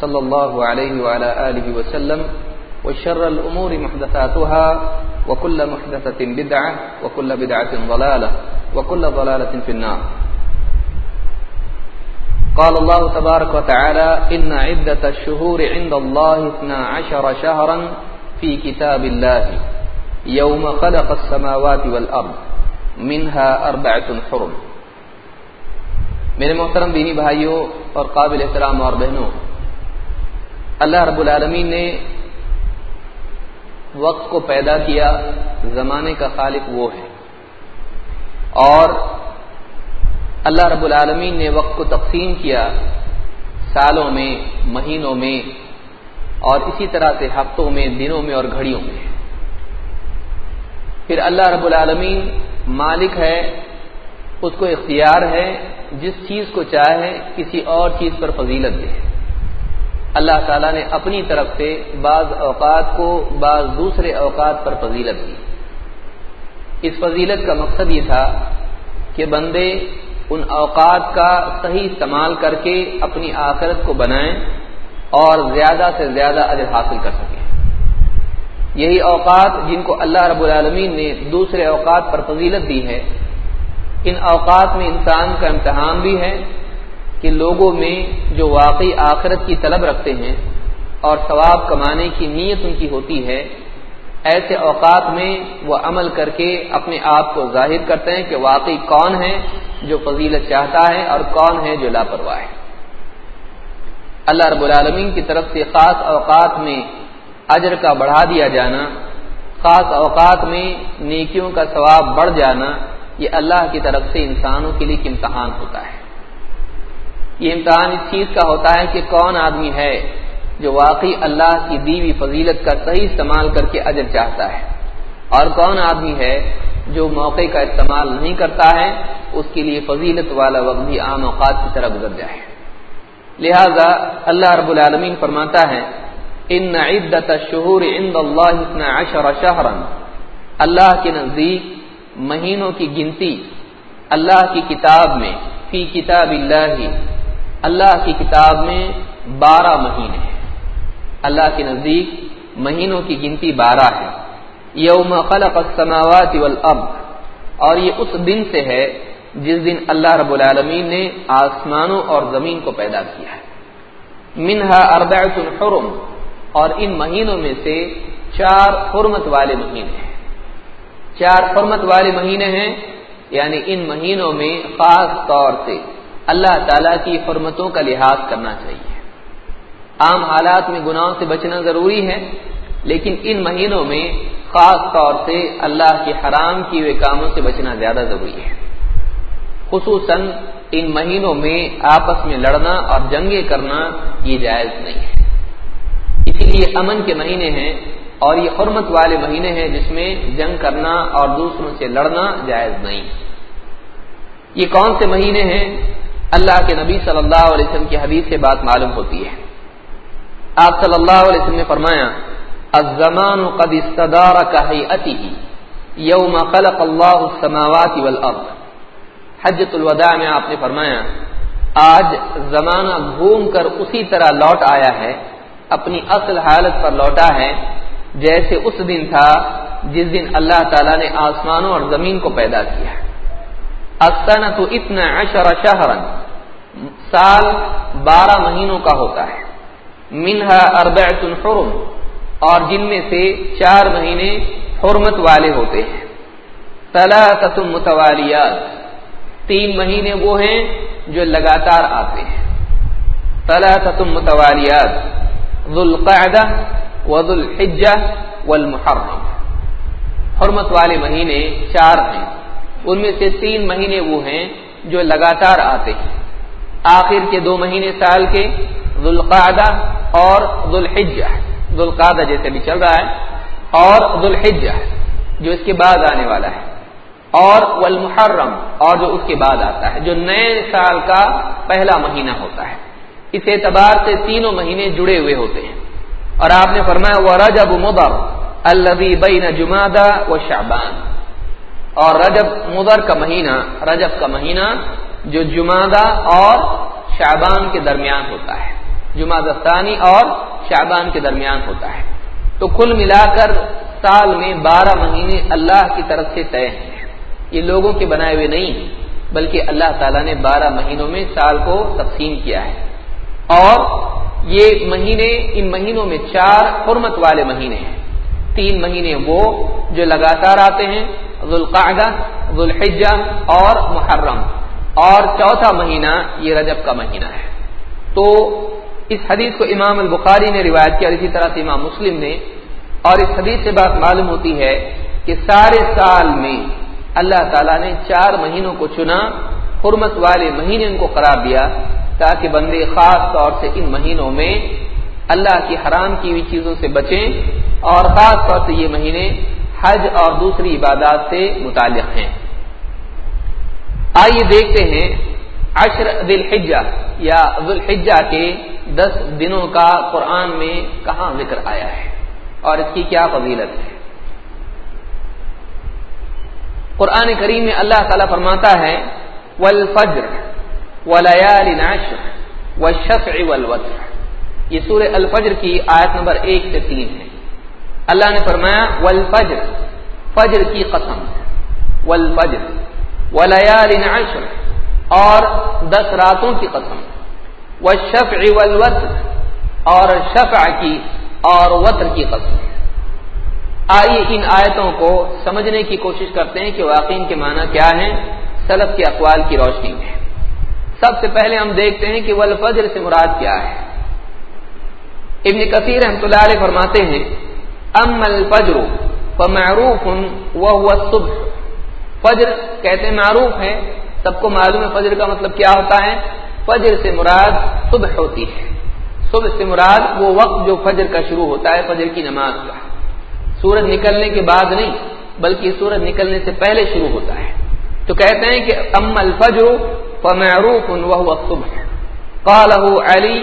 صلى الله عليه وعلى آله وسلم والشر الأمور محدثاتها وكل محدثة بدعة وكل بدعة ضلالة وكل ضلالة في النار. قال الله تبارك وتعالى إن عدة الشهور عند الله اثنا عشر شهرا في كتاب الله يوم خلق السماوات والأرض منها أربعة حرم. میرے محترم دینی بھائیوں اور قابل احترام اور بہنوں اللہ رب العالمین نے وقت کو پیدا کیا، زمانے کا خالق وہ ہے۔ اور اللہ رب العالمین نے وقت کو تقسیم کیا سالوں میں، مہینوں میں، اور اسی طرح سے ہفتوں میں، دنوں میں اور گھڑیوں میں۔ پھر اللہ رب العالمین مالک ہے، اس کو اختیار ہے، جس چیز کو چاہے، کسی اور چیز پر فضیلت دے۔ اللہ تعالیٰ نے اپنی طرف سے بعض اوقات کو بعض دوسرے اوقات پر فضیلت دی۔ اس فضیلت کا مقصد یہ تھا کہ بندے ان اوقات کا صحیح استعمال کر کے اپنی آخرت کو بنائیں اور زیادہ سے زیادہ اجر حاصل کر سکیں۔ یہی اوقات جن کو اللہ رب العالمین نے دوسرے اوقات پر فضیلت دی ہے، ان اوقات میں انسان کا امتحان بھی ہے کہ لوگوں میں جو واقعی آخرت کی طلب رکھتے ہیں اور ثواب کمانے کی نیت ان کی ہوتی ہے، ایسے اوقات میں وہ عمل کر کے اپنے آپ کو ظاہر کرتے ہیں کہ واقعی کون ہے جو فضیلت چاہتا ہے اور کون ہے جو لاپرواہ ہے۔ اللہ رب العالمین کی طرف سے خاص اوقات میں اجر کا بڑھا دیا جانا، خاص اوقات میں نیکیوں کا ثواب بڑھ جانا، یہ اللہ کی طرف سے انسانوں کے لیے ایک امتحان ہوتا ہے۔ یہ امتحان اس چیز کا ہوتا ہے کہ کون آدمی ہے جو واقعی اللہ کی دیوی فضیلت کا صحیح استعمال کر کے اجر چاہتا ہے اور کون آدمی ہے جو موقع کا استعمال نہیں کرتا ہے، اس کے لیے فضیلت والا وقت بھی عام اوقات کی طرح گزر جائے۔ لہذا اللہ رب العالمین فرماتا ہے، ان عدت شہور عند اللہ عشر شہرا اللہ کے نزدیک مہینوں کی گنتی اللہ کی کتاب میں، فی کتاب اللہ اللہ کی کتاب میں بارہ مہینے ہیں۔ اللہ کے نزدیک مہینوں کی گنتی بارہ ہے۔ یوم خلق السماوات والارض۔ اور یہ اس دن سے ہے جس دن اللہ رب العالمین نے آسمانوں اور زمین کو پیدا کیا ہے۔ منہا اربعۃ الحرم۔ اور ان مہینوں میں سے چار حرمت والے مہینے ہیں۔ چار حرمت والے مہینے ہیں یعنی ان مہینوں میں خاص طور سے اللہ تعالی کی حرمتوں کا لحاظ کرنا چاہیے۔ عام حالات میں گناہوں سے بچنا ضروری ہے، لیکن ان مہینوں میں خاص طور سے اللہ کے حرام کیے ہوئے کاموں سے بچنا زیادہ ضروری ہے۔ خصوصاً ان مہینوں میں آپس میں لڑنا اور جنگیں کرنا یہ جائز نہیں ہے۔ اسی لیے امن کے مہینے ہیں اور یہ حرمت والے مہینے ہیں جس میں جنگ کرنا اور دوسروں سے لڑنا جائز نہیں۔ یہ کون سے مہینے ہیں؟ اللہ کے نبی صلی اللہ علیہ وسلم کی حدیث سے بات معلوم ہوتی ہے۔ آپ صلی اللہ علیہ وسلم نے فرمایا، الزمان قد استدار كهيئته يوم خلق الله السماوات والارض۔ حجۃ الوداع میں آپ نے فرمایا، آج زمانہ گھوم کر اسی طرح لوٹ آیا ہے، اپنی اصل حالت پر لوٹا ہے، جیسے اس دن تھا جس دن اللہ تعالیٰ نے آسمانوں اور زمین کو پیدا کیا۔ استنا تو اتنا عشر شہرا سال بارہ مہینوں کا ہوتا ہے. منہا اربعۃ الحرم اور جن میں سے چار مہینے حرمت والے ہوتے ہیں. ثلاثۃ متوالیات. تین مہینے وہ ہیں جو لگاتار آتے ہیں. ثلاثۃ متوالیات. ذو القعدہ وذو الحجہ والمحرم. حرمت والے مہینے چار ہیں. ان میں سے تین مہینے وہ ہیں جو لگاتار آتے ہیں۔ آخر کے دو مہینے سال کے ذوالقعدہ اور ذوالحجہ ذوالقادہ جیسے بھی چل رہا ہے اور ذوالحجہ جو اس کے بعد آنے والا ہے۔ اور والمحرم اور جو اس کے بعد آتا ہے، جو نئے سال کا پہلا مہینہ ہوتا ہے۔ اس اعتبار سے تینوں مہینے جڑے ہوئے ہوتے ہیں۔ اور آپ نے فرمایا وہ رجب مدر البی بین جمادہ و شعبان اور رجب مدر کا مہینہ، رجب کا مہینہ جو جمادہ اور شعبان کے درمیان ہوتا ہے۔ جمعہ ثانی اور شعبان کے درمیان ہوتا ہے۔ تو کل ملا کر سال میں بارہ مہینے اللہ کی طرف سے طے ہیں۔ یہ لوگوں کے بنائے ہوئے نہیں، بلکہ اللہ تعالیٰ نے بارہ مہینوں میں سال کو تقسیم کیا ہے۔ اور یہ مہینے، ان مہینوں میں چار حرمت والے مہینے ہیں۔ تین مہینے وہ جو لگاتار آتے ہیں، ذوالقعدہ، ذوالحجہ اور محرم۔ اور چوتھا مہینہ یہ رجب کا مہینہ ہے۔ تو اس حدیث کو امام البخاری نے روایت کیا، اور اسی طرح سے امام مسلم نے۔ اور اس حدیث سے بات معلوم ہوتی ہے کہ سارے سال میں اللہ تعالیٰ نے چار مہینوں کو چنا، حرمت والے مہینے ان کو قرار دیا تاکہ بندے خاص طور سے ان مہینوں میں اللہ کی حرام کی ہوئی چیزوں سے بچیں اور خاص طور سے یہ مہینے حج اور دوسری عبادات سے متعلق ہیں۔ آئیے دیکھتے ہیں عشر ذلحجہ یا ذوالحجہ کے دس دنوں کا قرآن میں کہاں ذکر آیا ہے اور اس کی کیا فضیلت ہے۔ قرآن کریم میں اللہ تعالیٰ فرماتا ہے، والفجر ولیال نعشر والشفع والوتر۔ یہ سورہ الفجر کی آیت نمبر ایک سے تین ہے۔ اللہ نے فرمایا، والفجر، فجر کی قسم والفجر، ولیال نعشر اور دس راتوں کی قسم۔ والشفع والوتر، اور شفع کی اور وطر کی قسم آئیے ان آیتوں کو سمجھنے کی کوشش کرتے ہیں کہ واقعین کے معنی کیا ہیں۔ سلف کے اقوال کی روشنی میں۔ سب سے پہلے ہم دیکھتے ہیں کہ والفجر سے مراد کیا ہے۔ ابن کثیر رحمۃ اللہ علیہ فرماتے ہیں ام الفجر فمعروف وهو الصبح۔ فجر کہتے ہیں معروف ہے، سب کو معلوم ہے فجر کا مطلب کیا ہوتا ہے؟ فجر سے مراد صبح ہوتی ہے۔ صبح سے مراد وہ وقت جو فجر کا شروع ہوتا ہے، فجر کی نماز کا۔ سورج نکلنے کے بعد نہیں، بلکہ سورج نکلنے سے پہلے شروع ہوتا ہے۔ تو کہتے ہیں کہ ام الفجر فمعروف وهو الصبح۔ قاله علي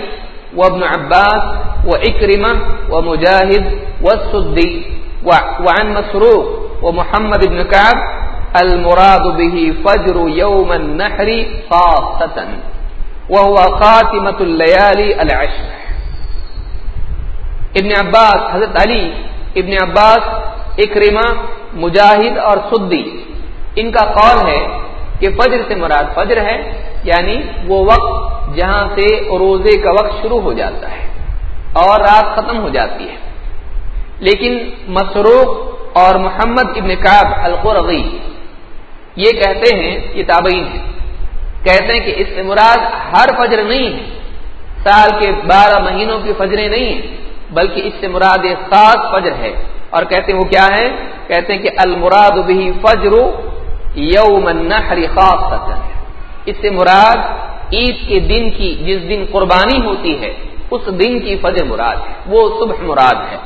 وابن عباس وإكرمة ومجاهد والسدي وعن مسروق ومحمد بن كعب المراد به فجر يوم النحر خاصة وهو خاتمة الليالي العشر. ابن عباس، حضرت علی، ابن عباس اکرما مجاہد اور سدی، ان کا قول ہے کہ فجر سے مراد فجر ہے یعنی وہ وقت جہاں سے روزے کا وقت شروع ہو جاتا ہے اور رات ختم ہو جاتی ہے۔ لیکن مسروق اور محمد ابن کاب القرغی یہ کہتے ہیں، یہ تابعین ہے کہتے ہیں کہ اس سے مراد ہر فجر نہیں ہے۔ سال کے بارہ مہینوں کی فجریں نہیں ہیں، بلکہ اس سے مراد ایک خاص فجر ہے۔ اور کہتے ہیں وہ کیا ہے کہتے ہیں کہ المراد بھی فجر یوم النحر خاص ہے اس سے مراد عید کے دن کی جس دن قربانی ہوتی ہے، اس دن کی فجر مراد ہے، وہ صبح مراد ہے۔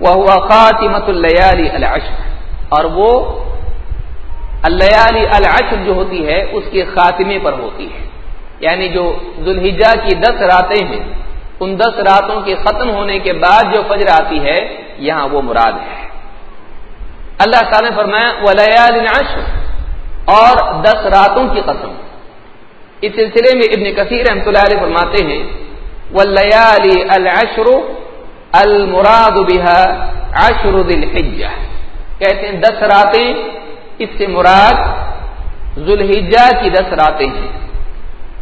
وہ ہوا خاطمت اللیالی العشر۔ اور وہ اللیالی العشر جو ہوتی ہے، اس کے خاتمے پر ہوتی ہے۔ یعنی جو ذوالحجہ کی دس راتیں ہیں، ان دس راتوں کے ختم ہونے کے بعد جو فجر آتی ہے، یہاں وہ مراد ہے۔ اللہ تعالی نے فرمایا ولیال عشر اور دس راتوں کی قسم۔ اس سلسلے میں ابن کثیر رحمۃ اللہ علیہ فرماتے ہیں ولیالی العشر المراد بها عشر ذی الحجہ کہتے ہیں، دس راتیں اس سے مراد ذوالحجہ کی دس راتیں ہیں۔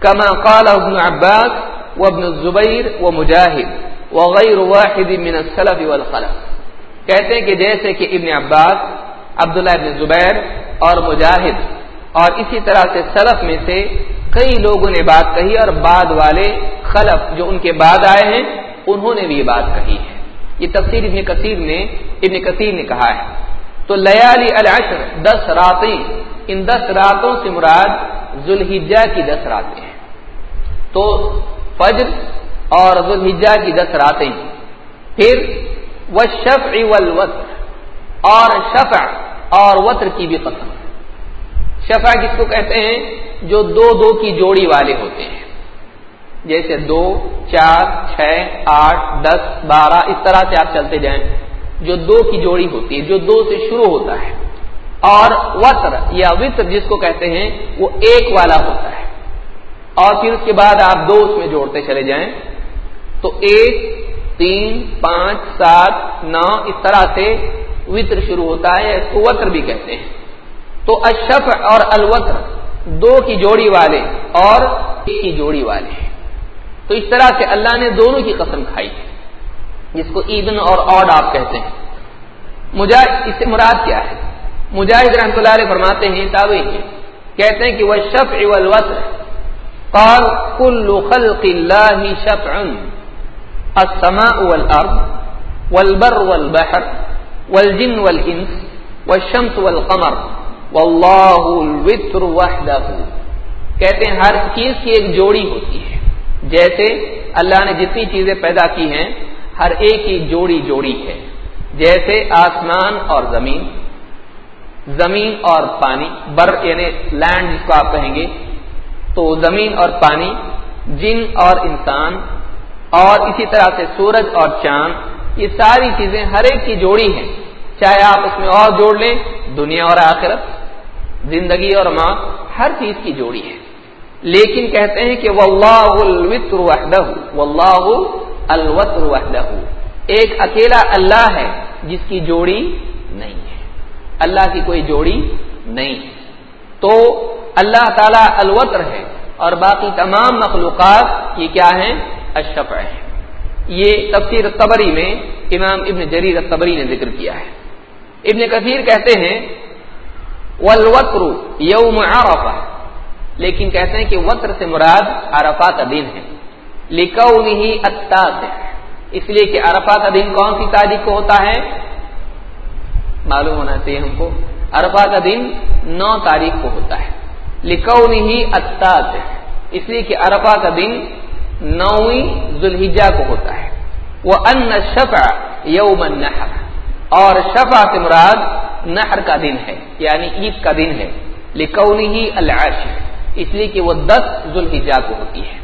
کما قال ابن عباس وابن الزبیر و مجاہد وغیر واحد من السلف والخلف۔ کہتے ہیں کہ جیسے کہ ابن عباس، عبداللہ ابن زبیر اور مجاہد اور اسی طرح سے سلف میں سے کئی لوگوں نے بات کہی اور بعد والے خلف جو ان کے بعد آئے ہیں، انہوں نے بھی یہ بات کہی ہے۔ یہ تفسیر ابن کثیر نے، ابن کثیر نے کہا ہے۔ تو لیالی العشر، دس راتیں۔ ان دس راتوں سے مراد ذوالحجہ کی دس راتیں ہیں۔ تو فجر اور ذوالحجہ کی دس راتیں۔ پھر وہ شف اور شفع اور وطر کی بھی قسم۔ شفع کس کو کہتے ہیں، جو دو دو کی جوڑی والے ہوتے ہیں۔ جیسے دو، چار، چھ، آٹھ، دس، بارہ، اس طرح سے آپ چلتے جائیں۔ جو دو کی جوڑی ہوتی ہے، جو دو سے شروع ہوتا ہے۔ اور وطر یا وطر جس کو کہتے ہیں، وہ ایک والا ہوتا ہے۔ اور پھر اس کے بعد آپ دو اس میں جوڑتے چلے جائیں۔ تو ایک، تین، پانچ، سات، نو، اس طرح سے وطر شروع ہوتا ہے، اس کو وطر بھی کہتے ہیں۔ تو اشف اور الوطر دو کی جوڑی والے اور ایک کی جوڑی والے ہیں۔ تو اس طرح سے اللہ نے دونوں کی قسم کھائی ہے، جس کو ایبن اور اوڈ آپ کہتے ہیں۔ مجاہد، اس سے مراد کیا ہے؟ مجاہد رحمۃ اللہ علیہ فرماتے ہیں تابع کہتے ہیں کہ وہ شف والوطر قال كل خلق الله شفع السماء والارض، والبر والبحر، والجن والانس، والشمس والقمر۔ والله الوتر وحده۔ کہتے ہیں ہر چیز کی ایک جوڑی ہوتی ہے۔ جیسے اللہ نے جتنی چیزیں پیدا کی ہیں، ہر ایک کی جوڑی جوڑی ہے۔ جیسے آسمان اور زمین۔ زمین اور پانی۔ بر یعنی لینڈ جس کو آپ کہیں گے۔ تو زمین اور پانی، جن اور انسان۔ اور اسی طرح سے سورج اور چاند۔ یہ ساری چیزیں ہر ایک کی جوڑی ہیں۔ چاہے آپ اس میں اور جوڑ لیں، دنیا اور آخرت۔ زندگی اور ماں ہر چیز کی جوڑی ہے لیکن کہتے ہیں کہ واللہ الوتر وحدہ واللہ الوتر وحدہ ایک اکیلا اللہ ہے جس کی جوڑی نہیں ہے۔ اللہ کی کوئی جوڑی نہیں ہے۔ تو اللہ تعالی الوتر ہے اور باقی تمام مخلوقات یہ کیا ہیں؟ اشفع ہیں۔ یہ تفسیر تبری میں امام ابن جریر تبری نے ذکر کیا ہے۔ ابن کثیر کہتے ہیں والوتر یوم عرفہ لیکن کہتے ہیں کہ وطر سے مراد عرفہ کا دن ہے. لکھو نہیں اس لیے کہ عرفہ کا دن کون سی تاریخ کو ہوتا ہے؟ معلوم ہونا چاہیے ہم کو. عرفہ کا دن نو تاریخ کو ہوتا ہے. لکھو نہیں اس لیے کہ عرفہ کا دن نویں ذوالحجہ کو ہوتا ہے. وہ ان شفا یوم النحر. اور شفا سے مراد نہر کا دن ہے یعنی عید کا دن ہے لکھونی ہی العشر اس لیے کہ وہ دس ذوالحجا کو ہوتی ہے۔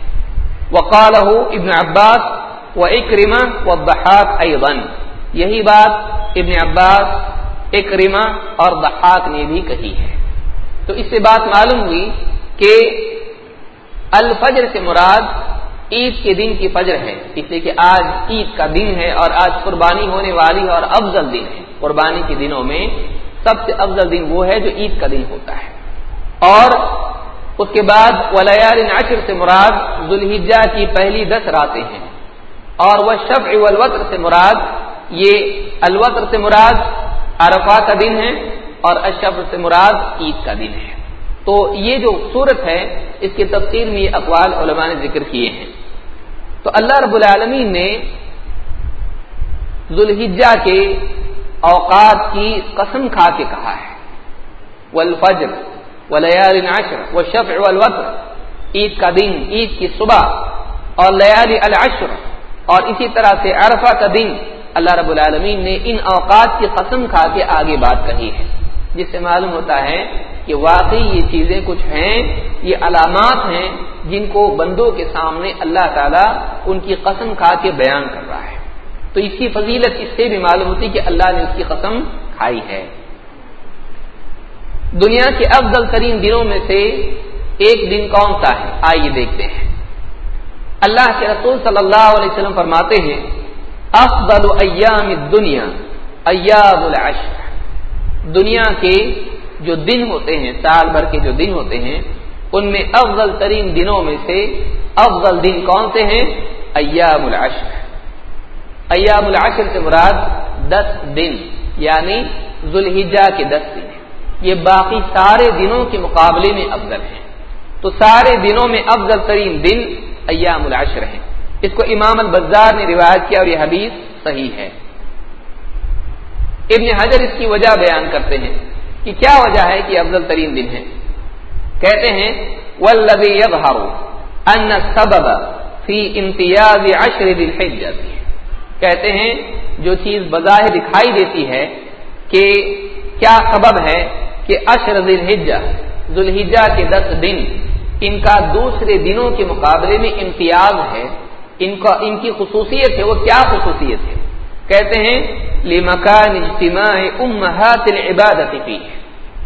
وقال ابن عباس و اکرما و بحاق ایون یہی بات ابن عباس اکرما اور بحاق نے بھی کہی ہے۔ تو اس سے بات معلوم ہوئی کہ الفجر سے مراد عید کے دن کی فجر ہے، اس لیے کہ آج عید کا دن ہے اور آج قربانی ہونے والی اور افضل دن ہے۔ قربانی کے دنوں میں سب سے افضل دن وہ ہے جو عید کا دن ہوتا ہے۔ اور اس کے بعد ولیال ناشر سے مراد ذوالحجہ کی پہلی دس راتیں ہیں۔ اور وہ شب الوطر سے مراد یہ الوطر سے مراد عرفا کا دن ہے اور اشف سے مراد عید کا دن ہے۔ تو یہ جو صورت ہے، اس کی تفصیل میں یہ اقوال علماء نے ذکر کیے ہیں۔ تو اللہ رب العالمین نے ذوالحجہ کے اوقات کی قسم کھا کے کہا ہے۔ والفجر، ولیال عشر و شفع والوطر عید کا دن، عید کی صبح، اور لیال العشر، اور اسی طرح سے عرفہ کا دن۔ اللہ رب العالمین نے ان اوقات کی قسم کھا کے آگے بات کہی ہے۔ جس سے معلوم ہوتا ہے کہ واقعی یہ چیزیں کچھ ہیں، یہ علامات ہیں جن کو بندوں کے سامنے اللہ تعالیٰ ان کی قسم کھا کے بیان کر رہا ہے۔ تو اس کی فضیلت اس سے بھی معلوم ہوتی کہ اللہ نے اس کی قسم کھائی ہے۔ دنیا کے افضل ترین دنوں میں سے ایک دن کون سا ہے؟ آئیے دیکھتے ہیں۔ اللہ کے رسول صلی اللہ علیہ وسلم فرماتے ہیں، افضل ایام دنیا ایاب العشر۔ دنیا کے جو دن ہوتے ہیں، سال بھر کے جو دن ہوتے ہیں، ان میں افضل ترین دنوں میں سے افضل دن کون سے ہیں؟ ایام العشر۔ ایام العشر سے مراد دس دن یعنی ذوالحجہ کے دس دن یہ باقی سارے دنوں کے مقابلے میں افضل ہیں۔ تو سارے دنوں میں افضل ترین دن ایام العشر ہیں۔ اس کو امام البزار نے روایت کیا اور یہ حدیث صحیح ہے۔ ابن حجر اس کی وجہ بیان کرتے ہیں۔ کہ کیا وجہ ہے کہ افضل ترین دن ہے؟ کہتے ہیں ولبی ان سبب فی امتیاز عشر الحجہ کہتے ہیں، جو چیز بظاہر دکھائی دیتی ہے کہ کیا سبب ہے کہ اشر ذلحجہ ذوالحجہ کے دس دن، ان کا دوسرے دنوں کے مقابلے میں امتیاز ہے، ان کا، ان کی خصوصیت ہے، وہ کیا خصوصیت ہے؟ کہتے ہیں لمکان اجتماع امہات العبادت فی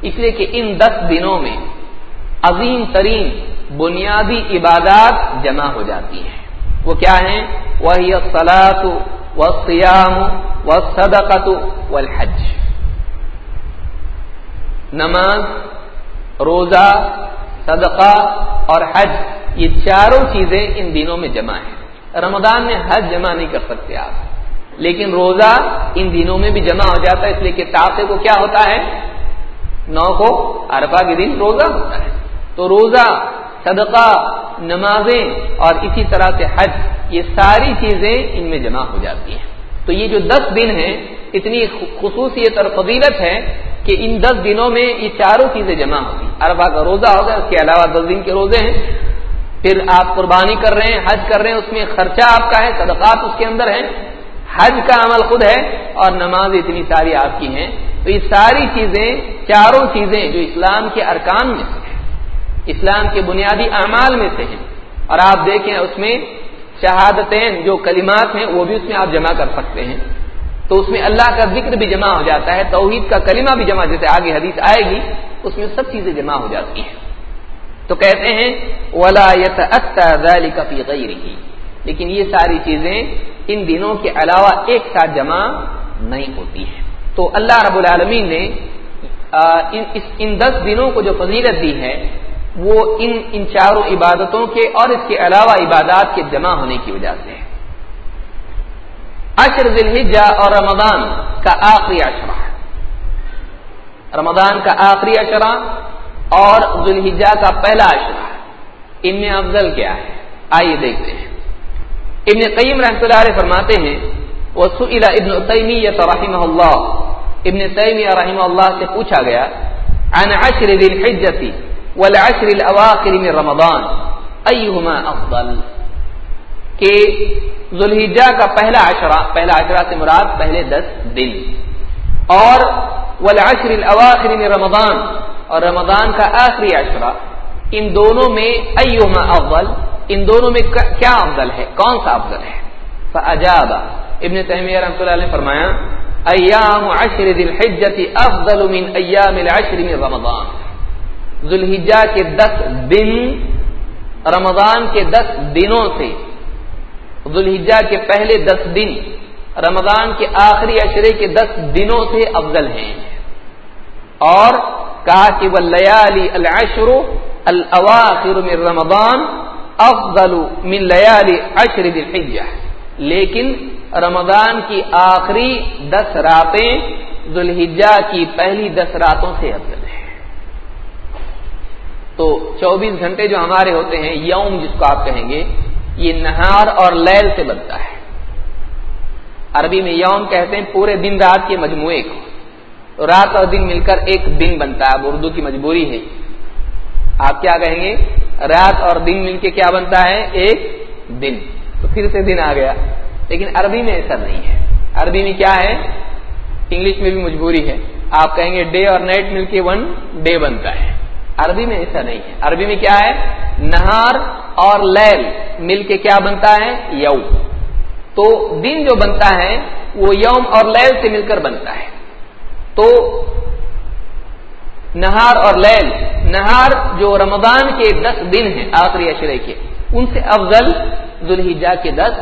اس لیے کہ ان دس دنوں میں عظیم ترین بنیادی عبادات جمع ہو جاتی ہیں۔ وہ کیا ہیں؟ وہی سلاط و سیام و صدقت والحج۔ نماز، روزہ، صدقہ اور حج، یہ چاروں چیزیں ان دنوں میں جمع ہیں۔ رمضان میں حج جمع نہیں کر سکتے آپ۔ لیکن روزہ ان دنوں میں بھی جمع ہو جاتا ہے، اس لیے کہ تاخے کو کیا ہوتا ہے؟ نو کو اربا کے دن روزہ ہوتا ہے۔ تو روزہ، صدقہ، نمازیں اور اسی طرح سے حج، یہ ساری چیزیں ان میں جمع ہو جاتی ہیں۔ تو یہ جو دس دن ہیں، اتنی خصوصیت اور فضیلت ہے کہ ان دس دنوں میں یہ چاروں چیزیں جمع ہوتی اربا کا روزہ ہوگا اس کے علاوہ دس دن کے روزے ہیں۔ پھر آپ قربانی کر رہے ہیں، حج کر رہے ہیں، اس میں خرچہ آپ کا ہے، صدقات اس کے اندر ہیں۔ حج کا عمل خود ہے اور نماز اتنی ساری آپ کی ہیں، تو یہ ساری چیزیں، چاروں چیزیں جو اسلام کے ارکان میں سے ہیں، اسلام کے بنیادی اعمال میں سے ہیں، اور آپ دیکھیں اس میں شہادتین جو کلمات ہیں، وہ بھی اس میں آپ جمع کر سکتے ہیں۔ تو اس میں اللہ کا ذکر بھی جمع ہو جاتا ہے، توحید کا کلمہ بھی جمع، جیسے آگے حدیث آئے گی، اس میں سب چیزیں جمع ہو جاتی ہیں۔ تو کہتے ہیں، ولا ولایت فی غیرہ لیکن یہ ساری چیزیں ان دنوں کے علاوہ ایک ساتھ جمع نہیں ہوتی ہیں۔ تو اللہ رب العالمین نے ان دس دنوں کو جو فضیلت دی ہے، وہ ان ان چاروں عبادتوں کے اور اس کے علاوہ عبادات کے جمع ہونے کی وجہ سے ہے اشر ذلحجہ اور رمضان کا آخری اشرا رمضان کا آخری اشرا اور ذوالحجہ کا پہلا اشرا ان میں افضل کیا ہے؟ آئیے دیکھتے ہیں۔ ابن قیم رحمۃ اللہ علیہ فرماتے ہیں وہ سلا ابن تیمیہ رحمہ اللہ۔ ابن تیمیہ رحمہ اللہ سے پوچھا گیا، عن عشر ذی الحجتی والعشر الاواخر من رمضان، ایہما افضل؟ کہ ذوالحجہ کا پہلا عشرہ پہلا عشرہ سے مراد پہلے دس دن۔ اور والعشر الاواخر من رمضان، اور رمضان کا آخری عشرہ، ان دونوں میں ایما افضل؟ ان دونوں میں کیا افضل ہے؟ کون سا افضل ہے؟ فاجاب ابن تیمیہ رحمۃ اللہ علیہ فرمایا، ایام عشر ذی الحجۃ افضل من ایام العشر من رمضان. ذوالحجہ کے دس دن رمضان کے دس دنوں سے ذوالحجہ کے پہلے دس دن رمضان کے آخری عشرے کے دس دنوں سے افضل ہیں۔ اور کہا کہ وہ لیالی العشر الاواخر من رمضان افضل من لیالی عشر الحجہ۔ لیکن رمضان کی آخری دس راتیں ذوالحجہ کی پہلی دس راتوں سے افضل ہے تو چوبیس گھنٹے جو ہمارے ہوتے ہیں، یوم جس کو آپ کہیں گے، یہ نہار اور لیل سے بنتا ہے۔ عربی میں یوم کہتے ہیں پورے دن رات کے مجموعے کو۔ رات اور دن مل کر ایک دن بنتا ہے، اب اردو کی مجبوری ہے۔ آپ کیا کہیں گے؟ رات اور دن مل کے کیا بنتا ہے؟ ایک دن۔ تو پھر سے دن آ گیا۔ لیکن عربی میں ایسا نہیں ہے۔ عربی میں کیا ہے؟ انگلش میں بھی مجبوری ہے۔ آپ کہیں گے ڈے اور نائٹ مل کے ون ڈے بنتا ہے۔ عربی میں ایسا نہیں ہے۔ عربی میں کیا ہے؟ نہار اور لیل مل کے کیا بنتا ہے؟ یوم۔ تو دن جو بنتا ہے، وہ یوم اور لیل سے مل کر بنتا ہے۔ تو نہار اور لیل، نہار جو رمضان کے دس دن ہیں، آخری اشرے کے، ان سے افضل ذوالحجہ کے دس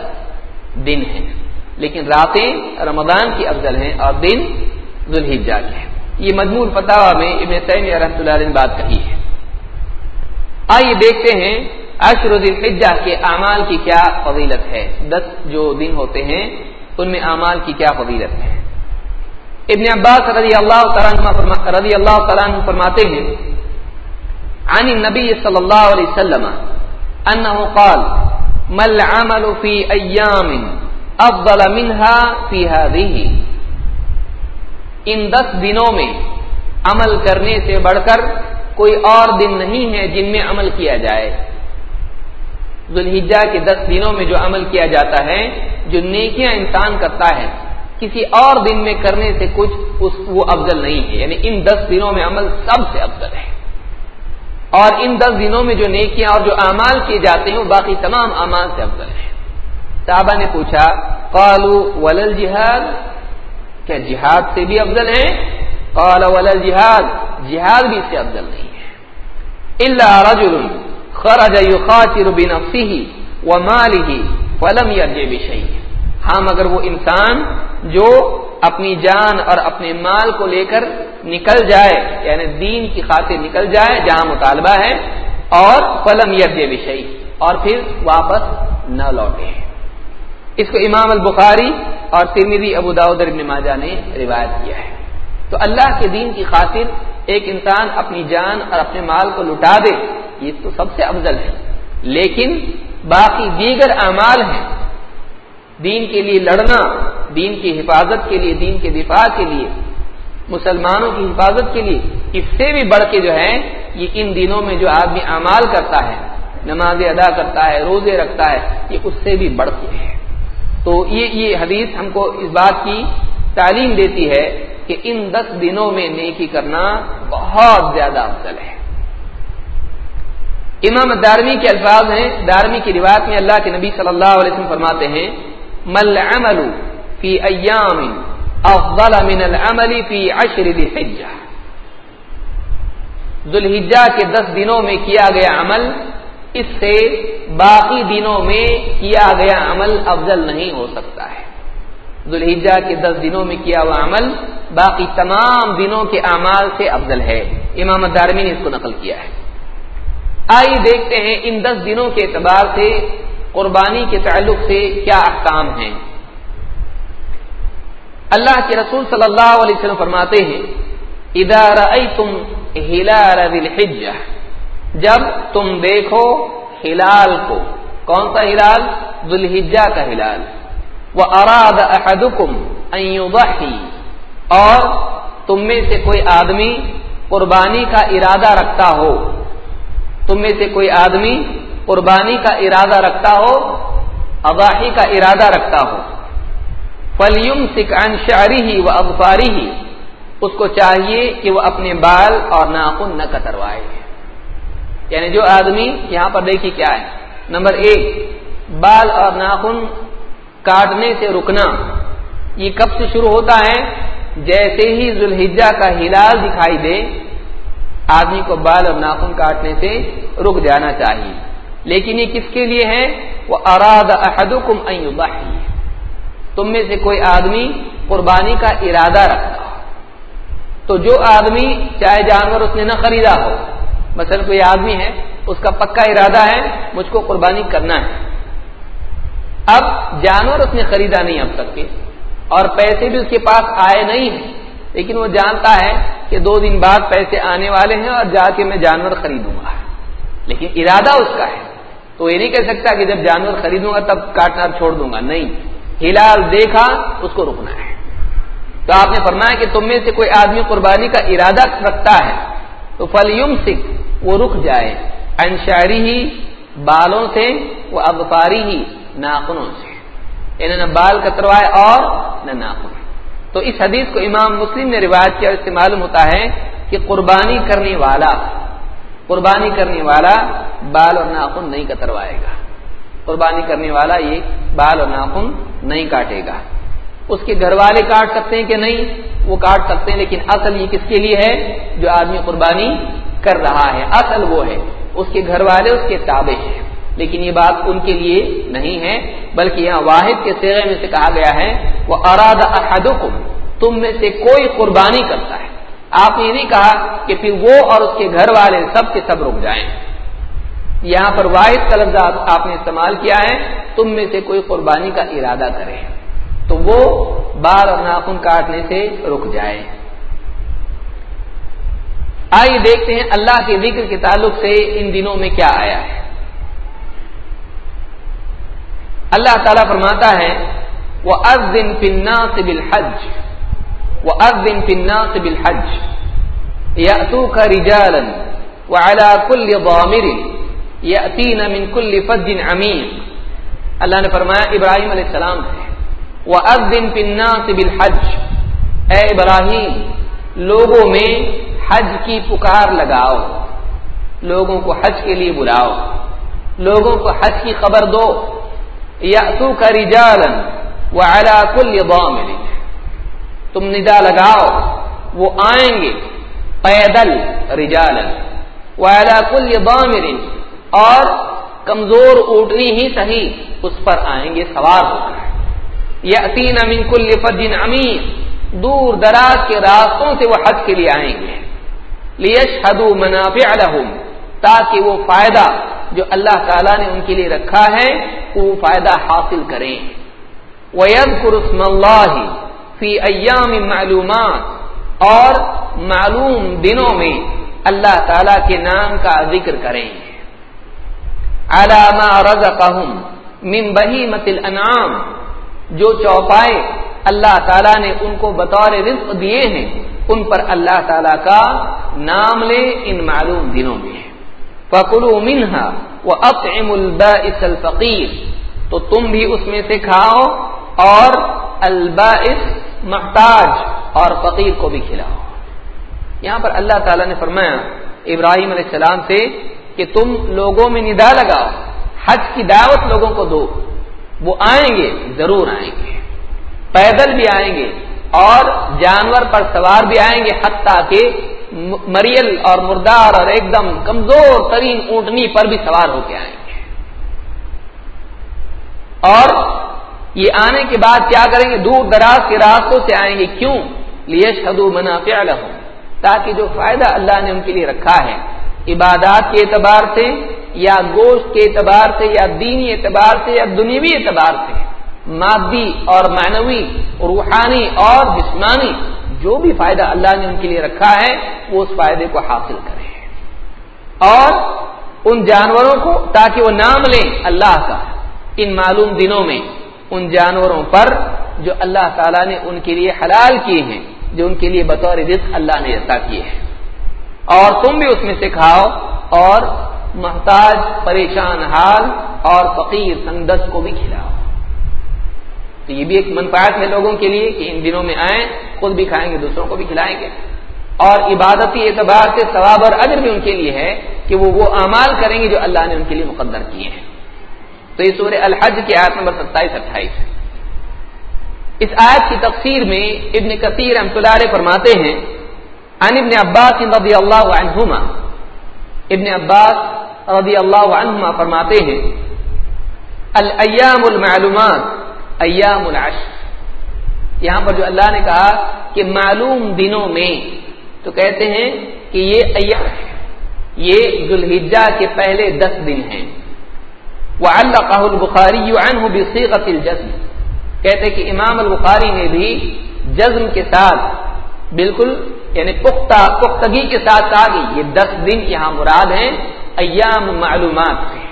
دن ہیں۔ لیکن راتیں رمضان کی افضل ہیں اور دن ذوالحجہ کے ہیں۔ یہ مجموع فتح میں ابن تیمیہ رحمۃ اللہ علیہ نے بات کہی ہے۔ آئیے دیکھتے ہیں اشر الحجہ کے اعمال کی کیا فضیلت ہے۔ دس جو دن ہوتے ہیں، ان میں اعمال کی کیا فضیلت ہے؟ ابن عباس رضی اللہ تعالیٰ رضی اللہ تعالیٰ فرماتے ہیں، عن النبی صلی اللہ علیہ وسلم انه قال، ما العمل في ايام افضل منها في هذه ان دس دنوں میں عمل کرنے سے بڑھ کر کوئی اور دن نہیں ہے جن میں عمل کیا جائے۔ ذوالحجہ کے دس دنوں میں جو عمل کیا جاتا ہے، جو نیکیاں انسان کرتا ہے کسی اور دن میں کرنے سے کچھ اس وہ افضل نہیں ہے۔ یعنی ان دس دنوں میں عمل سب سے افضل ہے۔ اور ان دس دنوں میں جو نیکیاں اور جو اعمال کیے جاتے ہیں، وہ باقی تمام اعمال سے افضل ہے صحابہ نے پوچھا قالو ولل جہاد؟ کیا جہاد سے بھی افضل ہے قال ولل جہاد جہاد بھی اس سے افضل نہیں ہے۔ اللہ رجل خرج يخاطر بنفسه وماله فلم يرجع بشيء ہاں مگر وہ انسان جو اپنی جان اور اپنے مال کو لے کر نکل جائے یعنی دین کی خاطر نکل جائے، جہاں مطالبہ ہے، اور فلم یرجع بشیء اور پھر واپس نہ لوٹے۔ اس کو امام البخاری اور ترمیدی ابو داود ابن ماجہ نے روایت کیا ہے۔ تو اللہ کے دین کی خاطر ایک انسان اپنی جان اور اپنے مال کو لٹا دے، یہ تو سب سے افضل ہے۔ لیکن باقی دیگر اعمال ہیں دین کے لیے لڑنا، دین کی حفاظت کے لیے، دین کے دفاع کے لیے، مسلمانوں کی حفاظت کے لیے، اس سے بھی بڑھ کے جو ہے، یہ ان دنوں میں جو آدمی اعمال کرتا ہے نماز ادا کرتا ہے، روزے رکھتا ہے، یہ اس سے بھی بڑھ کے ہے۔ تو یہ یہ حدیث ہم کو اس بات کی تعلیم دیتی ہے کہ ان دس دنوں میں نیکی کرنا بہت زیادہ افضل ہے۔ امام دارمی کے الفاظ ہیں، دارمی کی روایت میں اللہ کے نبی صلی اللہ علیہ وسلم فرماتے ہیں مل عمل فی ایام افضل من العمل فی عشر ذی حجہ ذوالحجہ کے دس دنوں میں کیا گیا عمل؟ اس سے باقی دنوں میں کیا گیا عمل افضل نہیں ہو سکتا ہے۔ ذوالحجہ کے دس دنوں میں کیا ہوا عمل؟ باقی تمام دنوں کے اعمال سے افضل ہے۔ امام دارمی نے اس کو نقل کیا ہے۔ آئیے دیکھتے ہیں ان دس دنوں کے اعتبار سے قربانی کے تعلق سے کیا احکام ہیں؟ اللہ کے رسول صلی اللہ علیہ وسلم فرماتے ہیں ادارہ تم ہلال الحجہ، جب تم دیکھو ہلال کو، کون سا ہلال ذوالحجہ کا ہلال وہ اراد احدکم ایوبی اور تم میں سے کوئی آدمی قربانی کا ارادہ رکھتا ہو، تم میں سے کوئی آدمی قربانی کا ارادہ رکھتا ہو اباہی کا ارادہ رکھتا ہو۔ فلیم سکان شعری ہی و ابفاری ہی اس کو چاہیے کہ وہ اپنے بال اور ناخن نہ کتروائے۔ یعنی جو آدمی یہاں پر دیکھیے کیا ہے۔ نمبر ایک، بال اور ناخن کاٹنے سے رکنا۔ یہ کب سے شروع ہوتا ہے؟ جیسے ہی ذوالحجہ کا ہلال دکھائی دے، آدمی کو بال اور ناخن کاٹنے سے رک جانا چاہیے۔ لیکن یہ کس کے لیے ہے؟ وہ اراد احدکم ان تم میں سے کوئی آدمی قربانی کا ارادہ رکھتا ہو۔ تو جو آدمی چاہے جانور اس نے نہ خریدا ہو، مثلا کوئی آدمی ہے، اس کا پکا ارادہ ہے، مجھ کو قربانی کرنا ہے۔ اب جانور اس نے خریدا نہیں اب تک کے، اور پیسے بھی اس کے پاس آئے نہیں ہیں۔ لیکن وہ جانتا ہے کہ دو دن بعد پیسے آنے والے ہیں اور جا کے میں جانور خریدوں گا۔ لیکن ارادہ اس کا ہے۔ تو یہ نہیں کہہ سکتا کہ جب جانور خریدوں گا تب کاٹنا چھوڑ دوں گا۔ نہیں۔ ہلال دیکھا، اس کو رکنا ہے۔ تو آپ نے فرمایا کہ تم میں سے کوئی آدمی قربانی کا ارادہ رکھتا ہے تو فلیم سکھ وہ رک جائے۔ انشاری ہی بالوں سے، وہ ابفاری ہی ناخنوں سے۔ یعنی نہ بال کتروائے اور نہ ناخن۔ تو اس حدیث کو امام مسلم نے روایت کیا اس سے معلوم ہوتا ہے کہ قربانی کرنے والا قربانی کرنے والا بال اور ناخن نہیں کتروائے گا۔ قربانی کرنے والا یہ بال اور ناخن نہیں کاٹے گا۔ اس کے گھر والے کاٹ سکتے ہیں کہ نہیں؟ وہ کاٹ سکتے ہیں، لیکن اصل یہ کس کے لیے ہے؟ جو آدمی قربانی کر رہا ہے۔ اصل وہ ہے، اس کے گھر والے، اس کے تابع ہیں۔ لیکن یہ بات ان کے لیے نہیں ہے، بلکہ یہاں واحد کے سیرے میں سے کہا گیا ہے وہ اراد احدکم تم میں سے کوئی قربانی کرتا ہے۔ آپ نے یہ نہیں کہا کہ پھر وہ اور اس کے گھر والے سب کے سب رک جائیں۔ یہاں پر واحد کا لفظ آپ نے استعمال کیا ہے، تم میں سے کوئی قربانی کا ارادہ کرے۔ تو وہ بال اور ناخن کاٹنے سے رک جائے۔ آئیے دیکھتے ہیں اللہ کے ذکر کے تعلق سے ان دنوں میں کیا آیا ہے۔ اللہ تعالیٰ فرماتا ہے وہ ازن فنا سے بالحج۔ وہ ازن فنا سے بالحج. یا تو کا رجالن و علا کل ضامر یاتین من کل فج عمیق اللہ نے فرمایا، ابراہیم علیہ السلام سے وَأَذِّن فِي النَّاسِ بِالْحَجِّ. اے ابراہیم، لوگوں میں حج کی پکار لگاؤ۔ لوگوں کو حج کے لیے بلاؤ۔ لوگوں کو حج کی خبر دو۔ یا تو کا رجالن وہ کل ضامر۔ تم ندا لگاؤ، وہ آئیں گے۔ پیدل رجالن وہ کل ضامر۔ اور کمزور اوٹنی ہی صحیح، اس پر آئیں گے سوار ہو کر۔ یاتین من کل فج امین دور دراز کے راستوں سے وہ حج کے لیے آئیں گے۔ لیشهدوا منافع لهم تاکہ وہ فائدہ جو اللہ تعالیٰ نے ان کے لیے رکھا ہے، وہ فائدہ حاصل کریں۔ وَيَذْكُرُ اسْمَ اللَّهِ فِي أَيَّامٍ مَعْلُومَاتٍ اور معلوم دنوں میں اللہ تعالی کے نام کا ذکر کریں عَلَى مَا رَزَقَهُمْ مِن بَهِيمَةِ الْأَنْعَامِ جو چوپائے اللہ تعالیٰ نے ان کو بطور رزق دیے ہیں، ان پر اللہ تعالیٰ کا نام لے ان معلوم دنوں میں. فکلو منہا وہ اطعم البائس الفقیر تو تم بھی اس میں سے کھاؤ اور البائس محتاج اور فقیر کو بھی کھلاؤ یہاں پر اللہ تعالیٰ نے فرمایا، ابراہیم علیہ السلام سے کہ تم لوگوں میں ندا لگاؤ، حج کی دعوت لوگوں کو دو۔ وہ آئیں گے، ضرور آئیں گے۔ پیدل بھی آئیں گے اور جانور پر سوار بھی آئیں گے، حتیٰ کہ مریل اور مردار اور ایک دم کمزور ترین اونٹنی پر بھی سوار ہو کے آئیں گے۔ اور یہ آنے کے بعد کیا کریں گے؟ دور دراز کے راستوں سے آئیں گے۔ کیوں؟ لیے شدو منافع تاکہ جو فائدہ اللہ نے ان کے لیے رکھا ہے، عبادات کے اعتبار سے، یا گوشت کے اعتبار سے، یا دینی اعتبار سے، یا دنیوی اعتبار سے، مادی اور معنوی، روحانی اور جسمانی، جو بھی فائدہ اللہ نے ان کے لیے رکھا ہے، وہ اس فائدے کو حاصل کرے اور ان جانوروں کو تاکہ وہ نام لیں اللہ کا، ان معلوم دنوں میں۔ ان جانوروں پر جو اللہ تعالیٰ نے ان کے لیے حلال کیے ہیں، جو ان کے لیے بطور رزق اللہ نے عطا کیے ہیں۔ اور تم بھی اس میں سے کھاؤ اور محتاج، پریشان حال اور فقیر سندس کو بھی کھلاؤ۔ تو یہ بھی ایک منفاط ہے لوگوں کے لیے کہ ان دنوں میں آئیں، خود بھی کھائیں گے، دوسروں کو بھی کھلائیں گے۔ اور عبادتی اعتبار سے ثواب اور اجر بھی ان کے لیے ہے کہ وہ وہ اعمال کریں گے جو اللہ نے ان کے لیے مقدر کیے ہیں۔ تو یہ سورہ الحج کی آیت نمبر ستائیس اٹھائیس اس آیت کی تفسیر میں ابن کثیر احمد اللہ علیہ فرماتے ہیں، عن ابن عباس رضی اللہ عنہما۔ ابن عباس رضی اللہ عنہما فرماتے ہیں، الایام المعلومات، ایام العشر۔ یہاں پر جو اللہ نے کہا کہ معلوم دنوں میں، تو کہتے ہیں کہ یہ ایام، یہ ذوالحجہ کے پہلے دس دن ہیں۔ وہ اللہ البخاری بصیغت الجزم۔ کہتے کہ امام البخاری نے بھی جزم کے ساتھ بالکل یعنی پختہ، پختگی کے ساتھ کہا کہ یہ دس دن یہاں مراد ہیں، ایام معلومات سے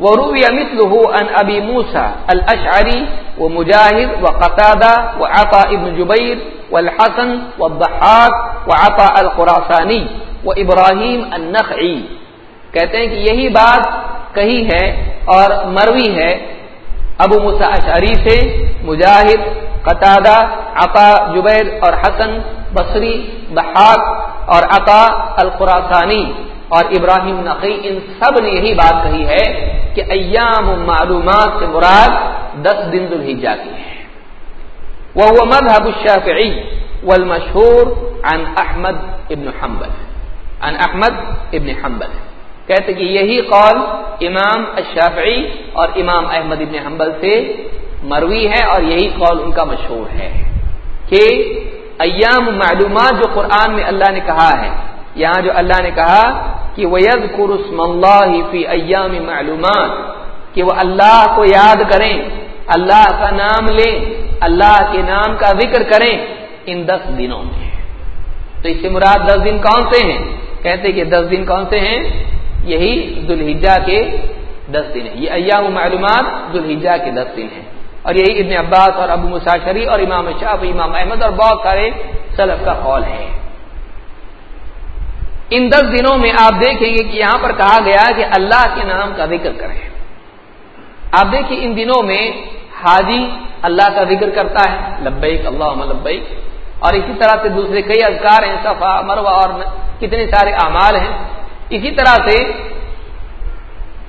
وروي مثله عن أبي موسى الأشعري ومجاهد وقتادة وعطاء ابن جبير والحسن والضحاك وعطاء القراساني وإبراهيم النخعي۔ کہتے ہیں کہ یہی بات کہی ہے اور مروی ہے۔ ابو موسا اشعری سے مجاہد، قطادہ، عطا، جبیر اور حسن، بصری، بحاق اور عطا القراسانی اور ابراہیم نقی، ان سب نے یہی بات کہی ہے کہ ایام معلومات سے مراد دس دن الحجا کی ہے وہ مذہب الشافعی والمشہور عن احمد ابن حنبل۔ عن احمد ابن حنبل۔ کہتے کہ یہی قول امام الشافعی اور امام احمد ابن حنبل سے مروی ہے اور یہی قول ان کا مشہور ہے کہ ایام معلومات جو قرآن میں اللہ نے کہا ہے، یہاں جو اللہ نے کہا کہ وید قرسم اللہ فی ایام معلومات، کہ وہ اللہ کو یاد کریں، اللہ کا نام لیں، اللہ کے نام کا ذکر کریں ان دس دنوں میں۔ تو اس سے مراد دس دن کون سے ہیں؟ کہتے کہ دس دن کون سے ہیں؟ یہی ذوالحجہ کے دس دن ہیں۔ یہ ایام معلومات ذوالحجہ کے دس دن ہیں۔ اور یہی ابن عباس اور ابو مساشری اور امام شاہ امام احمد اور بہت سارے سلف کا قول ہے ان دس دنوں میں آپ دیکھیں گے کہ یہاں پر کہا گیا کہ اللہ کے نام کا ذکر کریں۔ آپ دیکھیں ان دنوں میں حاجی اللہ کا ذکر کرتا ہے، لبیک اللہ لبیک۔ اور اسی طرح سے دوسرے کئی اذکار ہیں، صفا مروا اور کتنے سارے اعمال ہیں۔ اسی طرح سے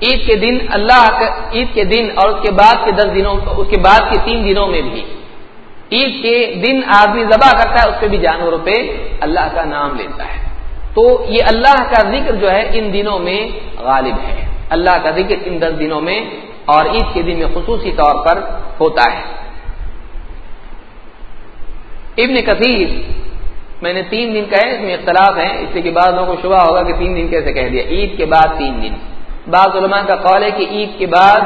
عید کے دن اللہ عید کے دن اور اس کے بعد کے دس دنوں اس کے بعد کے تین دنوں میں بھی عید کے دن آدمی ذبح کرتا ہے، اس پہ بھی جانوروں پہ اللہ کا نام لیتا ہے۔ تو یہ اللہ کا ذکر جو ہے، ان دنوں میں غالب ہے۔ اللہ کا ذکر ان دس دنوں میں اور عید کے دن میں خصوصی طور پر ہوتا ہے۔ ابن کثیر میں نے تین دن کہے، اس میں اختلاف ہے۔ اس کے بعد لوگوں کو شبہ ہوگا کہ تین دن کیسے کہہ دیا۔ عید کے بعد تین دن۔ بعض علماء کا قول ہے کہ عید کے بعد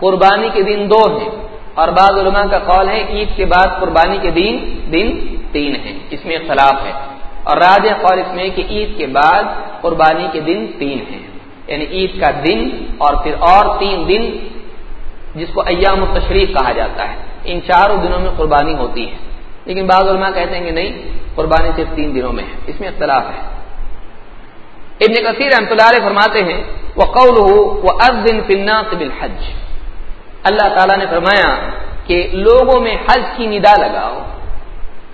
قربانی کے دن دو ہیں۔ اور بعض علماء کا قول ہے عید کے بعد قربانی کے دن دن تین ہیں۔ اس میں اختلاف ہے۔ اور راج قول اس میں کہ عید کے بعد قربانی کے دن تین ہیں۔ یعنی عید کا دن اور پھر اور تین دن، جس کو ایام التشریف کہا جاتا ہے۔ ان چاروں دنوں میں قربانی ہوتی ہے۔ لیکن بعض علماء کہتے ہیں کہ نہیں، قربانی صرف تین دنوں میں ہے۔ اس میں اختلاف ہے۔ ابن کثیر احمد اللہ علیہ فرماتے ہیں وہ قول ہو وہ ازن فلنا حج اللہ تعالیٰ نے فرمایا کہ لوگوں میں حج کی ندا لگاؤ۔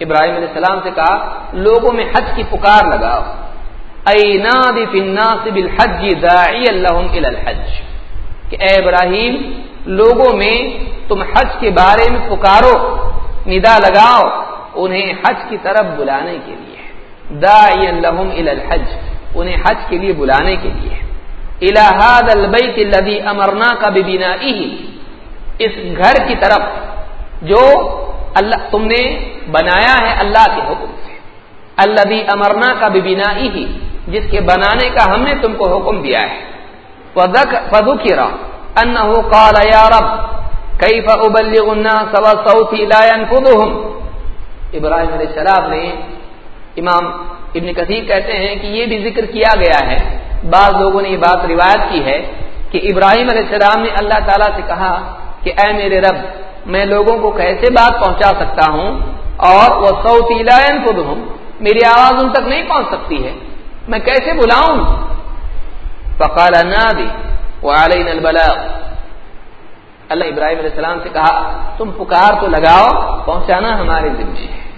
ابراہیم علیہ السلام سے کہا، لوگوں میں حج کی پکار لگاؤ۔ بالحج داعی الحج۔ کہ اے ابراہیم، لوگوں میں تم حج کے بارے میں پکارو۔ ندا لگاؤ، انہیں حج کی طرف بلانے کے لیے۔ داعی الحم الحج، انہیں حج کے لیے بلانے کے لیے۔ الہاد البیت الذي امرنا کا ببینا اس گھر کی طرف جو اللہ، تم نے بنایا ہے اللہ کے حکم سے۔ اللہ امرنا کا ببینا جس کے بنانے کا ہم نے تم کو حکم دیا ہے۔ فذکر انه قال يا رب كيف ابلغ الناس وصوتي لا ينفذهم؟ ابراہیم علیہ السلام نے امام ابن کثیر کہتے ہیں کہ یہ بھی ذکر کیا گیا ہے۔ بعض لوگوں نے یہ بات روایت کی ہے کہ ابراہیم علیہ السلام نے اللہ تعالیٰ سے کہا کہ اے میرے رب، میں لوگوں کو کیسے بات پہنچا سکتا ہوں اور وہ سعودی لائن خود ہوں میری آواز ان تک نہیں پہنچ سکتی ہے۔ میں کیسے بلاؤں؟ فقال نادی وعلينا البلاغ۔ اللہ ابراہیم علیہ السلام سے کہا، تم پکار تو لگاؤ، پہنچانا ہمارے ذمے ہے۔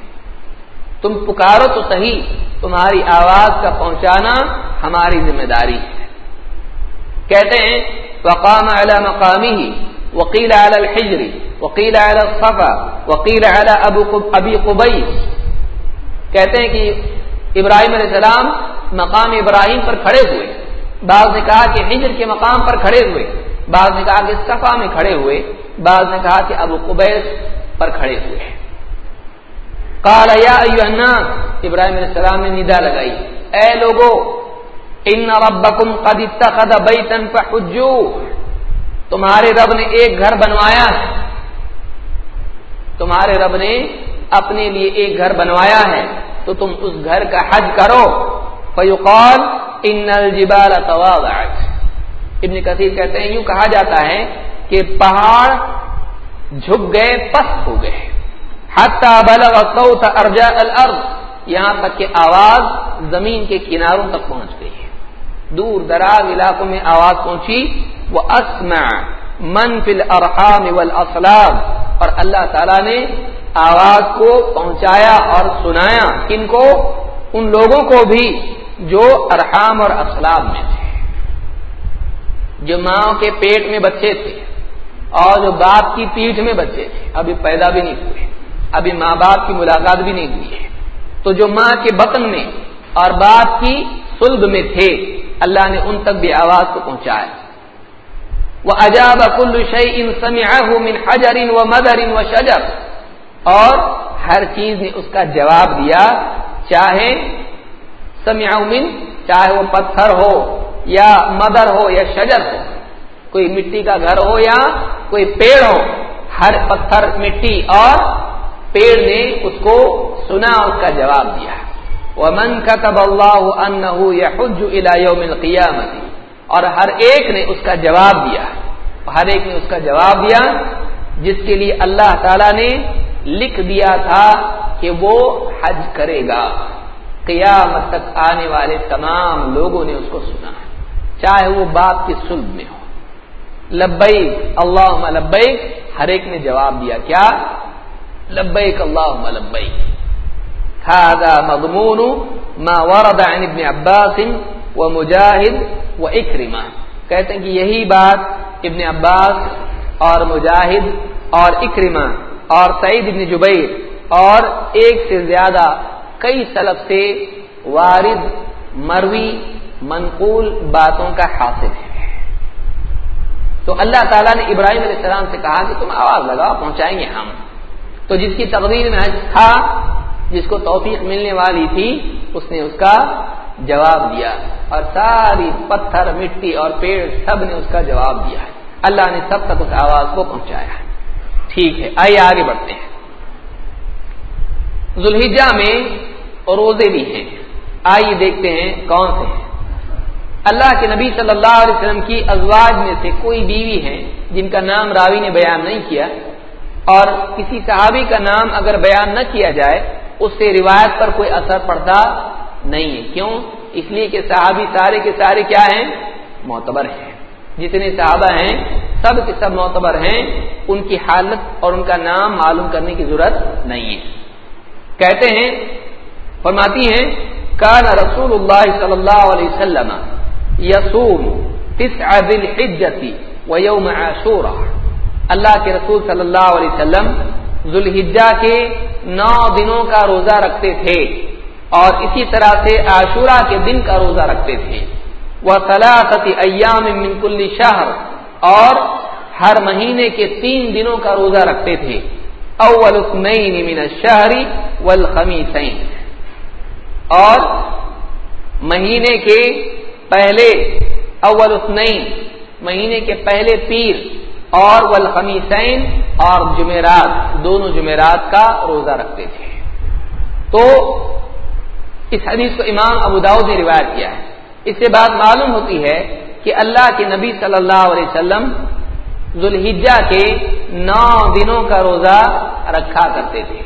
تم پکارو تو صحیح، تمہاری آواز کا پہنچانا ہماری ذمہ داری ہے۔ کہتے ہیں، وقام على مقامی وکیل على الحجر وکیل على الصفا وکیل على ابو ابی قبئی کہتے ہیں کہ ابراہیم علیہ السلام مقام ابراہیم پر کھڑے ہوئے۔ بعض نے کہا کہ ہجر کے مقام پر کھڑے ہوئے۔ بعض نے کہا کہ صفا میں کھڑے ہوئے، بعض نے کہا کہ ابو قبیس پر کھڑے ہوئے کالا یا الناس، ابراہیم علیہ السلام نے ندا لگائی۔ اے لوگو، ان ربکم قد اتخذ بیتا فحجو۔ تمہارے رب نے ایک گھر بنوایا ہے۔ تمہارے رب نے اپنے لیے ایک گھر بنوایا ہے۔ تو تم اس گھر کا حج کرو۔ فیقال، ان الجبال تواضعت۔ ابن کثیر کہتے ہیں، یوں کہا جاتا ہے کہ پہاڑ جھک گئے، پست ہو گئے۔ حتی بلغ صوت ارجاء الارض، یہاں تک کہ آواز زمین کے کناروں تک پہنچ گئی۔ ہے دور دراز علاقوں میں آواز پہنچی وہ اسمع من فی الارحام والاسلام۔ اور اللہ تعالی نے آواز کو پہنچایا اور سنایا۔ کن کو، ان لوگوں کو بھی جو ارحام اور اسلام میں تھے۔ جو ماں کے پیٹ میں بچے تھے اور جو باپ کی پیٹھ میں بچے تھے، ابھی پیدا بھی نہیں ہوئے، ابھی ماں باپ کی ملاقات بھی نہیں ہوئی ہے۔ تو جو ماں کے بطن میں اور باپ کی سلب میں تھے، اللہ نے ان تک بھی آواز کو پہنچایا۔ وہ عجاب کل شعی ان من حجر و مدر و شجر اور ہر چیز نے اس کا جواب دیا، چاہے سمیا من، چاہے وہ پتھر ہو۔ یا مدر ہو یا شجر ہو، کوئی مٹی کا گھر ہو یا کوئی پیڑ ہو، ہر پتھر، مٹی اور پیڑ نے اس کو سنا، اس کا جواب دیا۔ وہ من کا تب اللہ ان یا خود القیامت اور ہر ایک نے اس کا جواب دیا۔ ہر ایک نے اس کا جواب دیا، جس کے لیے اللہ تعالی نے لکھ دیا تھا کہ وہ حج کرے گا۔ قیامت تک آنے والے تمام لوگوں نے اس کو سنا۔ ہے چاہے وہ باپ کی سلب میں ہو۔ لبئی اللہ لبئی ہر ایک نے جواب دیا، کیا؟ لبیک اللہ لبئی هذا مضمون ما ورد عن ابن عباس و مجاہد و اکرما کہتے ہیں کہ یہی بات ابن عباس اور مجاہد اور اکرما اور سعید ابن جبیر اور ایک سے زیادہ کئی سلب سے وارد، مروی منقول باتوں کا حاصل ہے۔ تو اللہ تعالیٰ نے ابراہیم علیہ السلام سے کہا کہ تم آواز لگاؤ، پہنچائیں گے ہم۔ تو جس کی تقدیر میں حج تھا، جس کو توفیق ملنے والی تھی، اس نے اس کا جواب دیا۔ اور ساری پتھر، مٹی اور پیڑ سب نے اس کا جواب دیا۔ ہے اللہ نے سب تک اس آواز کو پہنچایا۔ ہے ٹھیک ہے، آئیے آگے بڑھتے ہیں۔ ذوالحجہ میں روزے بھی ہیں۔ آئیے دیکھتے ہیں کون سے ہیں۔ اللہ کے نبی صلی اللہ علیہ وسلم کی ازواج میں سے کوئی بیوی ہے جن کا نام راوی نے بیان نہیں کیا اور کسی صحابی کا نام اگر بیان نہ کیا جائے، اس سے روایت پر کوئی اثر پڑتا نہیں ہے۔ کیوں؟ اس لیے کہ صحابی سارے کے سارے کیا ہیں؟ معتبر ہیں۔ جتنے صحابہ ہیں، سب کے سب معتبر ہیں۔ ان کی حالت اور ان کا نام معلوم کرنے کی ضرورت نہیں ہے۔ کہتے ہیں، فرماتی ہیں، کان رسول اللہ صلی اللہ علیہ وسلم یسوم تسع ذی الحجۃ و یوم عاشورہ اللہ کے رسول صلی اللہ علیہ وسلم ذوالحجہ کے نو دنوں کا روزہ رکھتے تھے اور اسی طرح سے عاشورہ کے دن کا روزہ رکھتے تھے. وہ ثلاثت ایام من کل شہر اور ہر مہینے کے تین دنوں کا روزہ رکھتے تھے. اول اثنین من الشہر والخمیسین اور مہینے کے پہلے اول اثنین، مہینے کے پہلے پیر، اور والخمیسین، اور جمعرات، دونوں جمعرات کا روزہ رکھتے تھے۔ تو اس حدیث کو امام ابو داؤد نے روایت کیا ہے۔ اس سے بات معلوم ہوتی ہے کہ اللہ کے نبی صلی اللہ علیہ وسلم ذوالحجہ کے نو دنوں کا روزہ رکھا کرتے تھے۔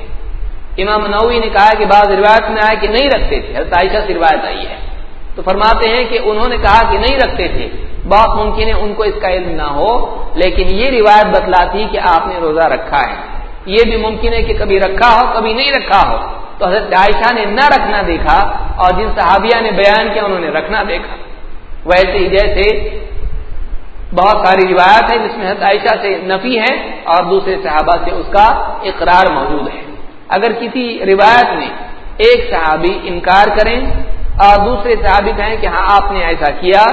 امام نوی نے کہا کہ بعض روایت میں آئے کہ نہیں رکھتے تھے عائشہ سے روایت آئی ہے۔ تو فرماتے ہیں کہ انہوں نے کہا کہ نہیں رکھتے تھے۔ بہت ممکن ہے ان کو اس کا علم نہ ہو، لیکن یہ روایت بتلاتی کہ آپ نے روزہ رکھا ہے۔ یہ بھی ممکن ہے کہ کبھی رکھا ہو، کبھی نہیں رکھا ہو۔ تو حضرت عائشہ نے نہ رکھنا دیکھا اور جن صحابیہ نے بیان کیا انہوں نے رکھنا دیکھا۔ ویسے ہی جیسے بہت ساری روایت ہے جس میں حضرت عائشہ سے نفی ہے اور دوسرے صحابہ سے اس کا اقرار موجود ہے۔ اگر کسی روایت میں ایک صحابی انکار کریں اور دوسرے صحابی کہیں کہ ہاں آپ نے ایسا کیا۔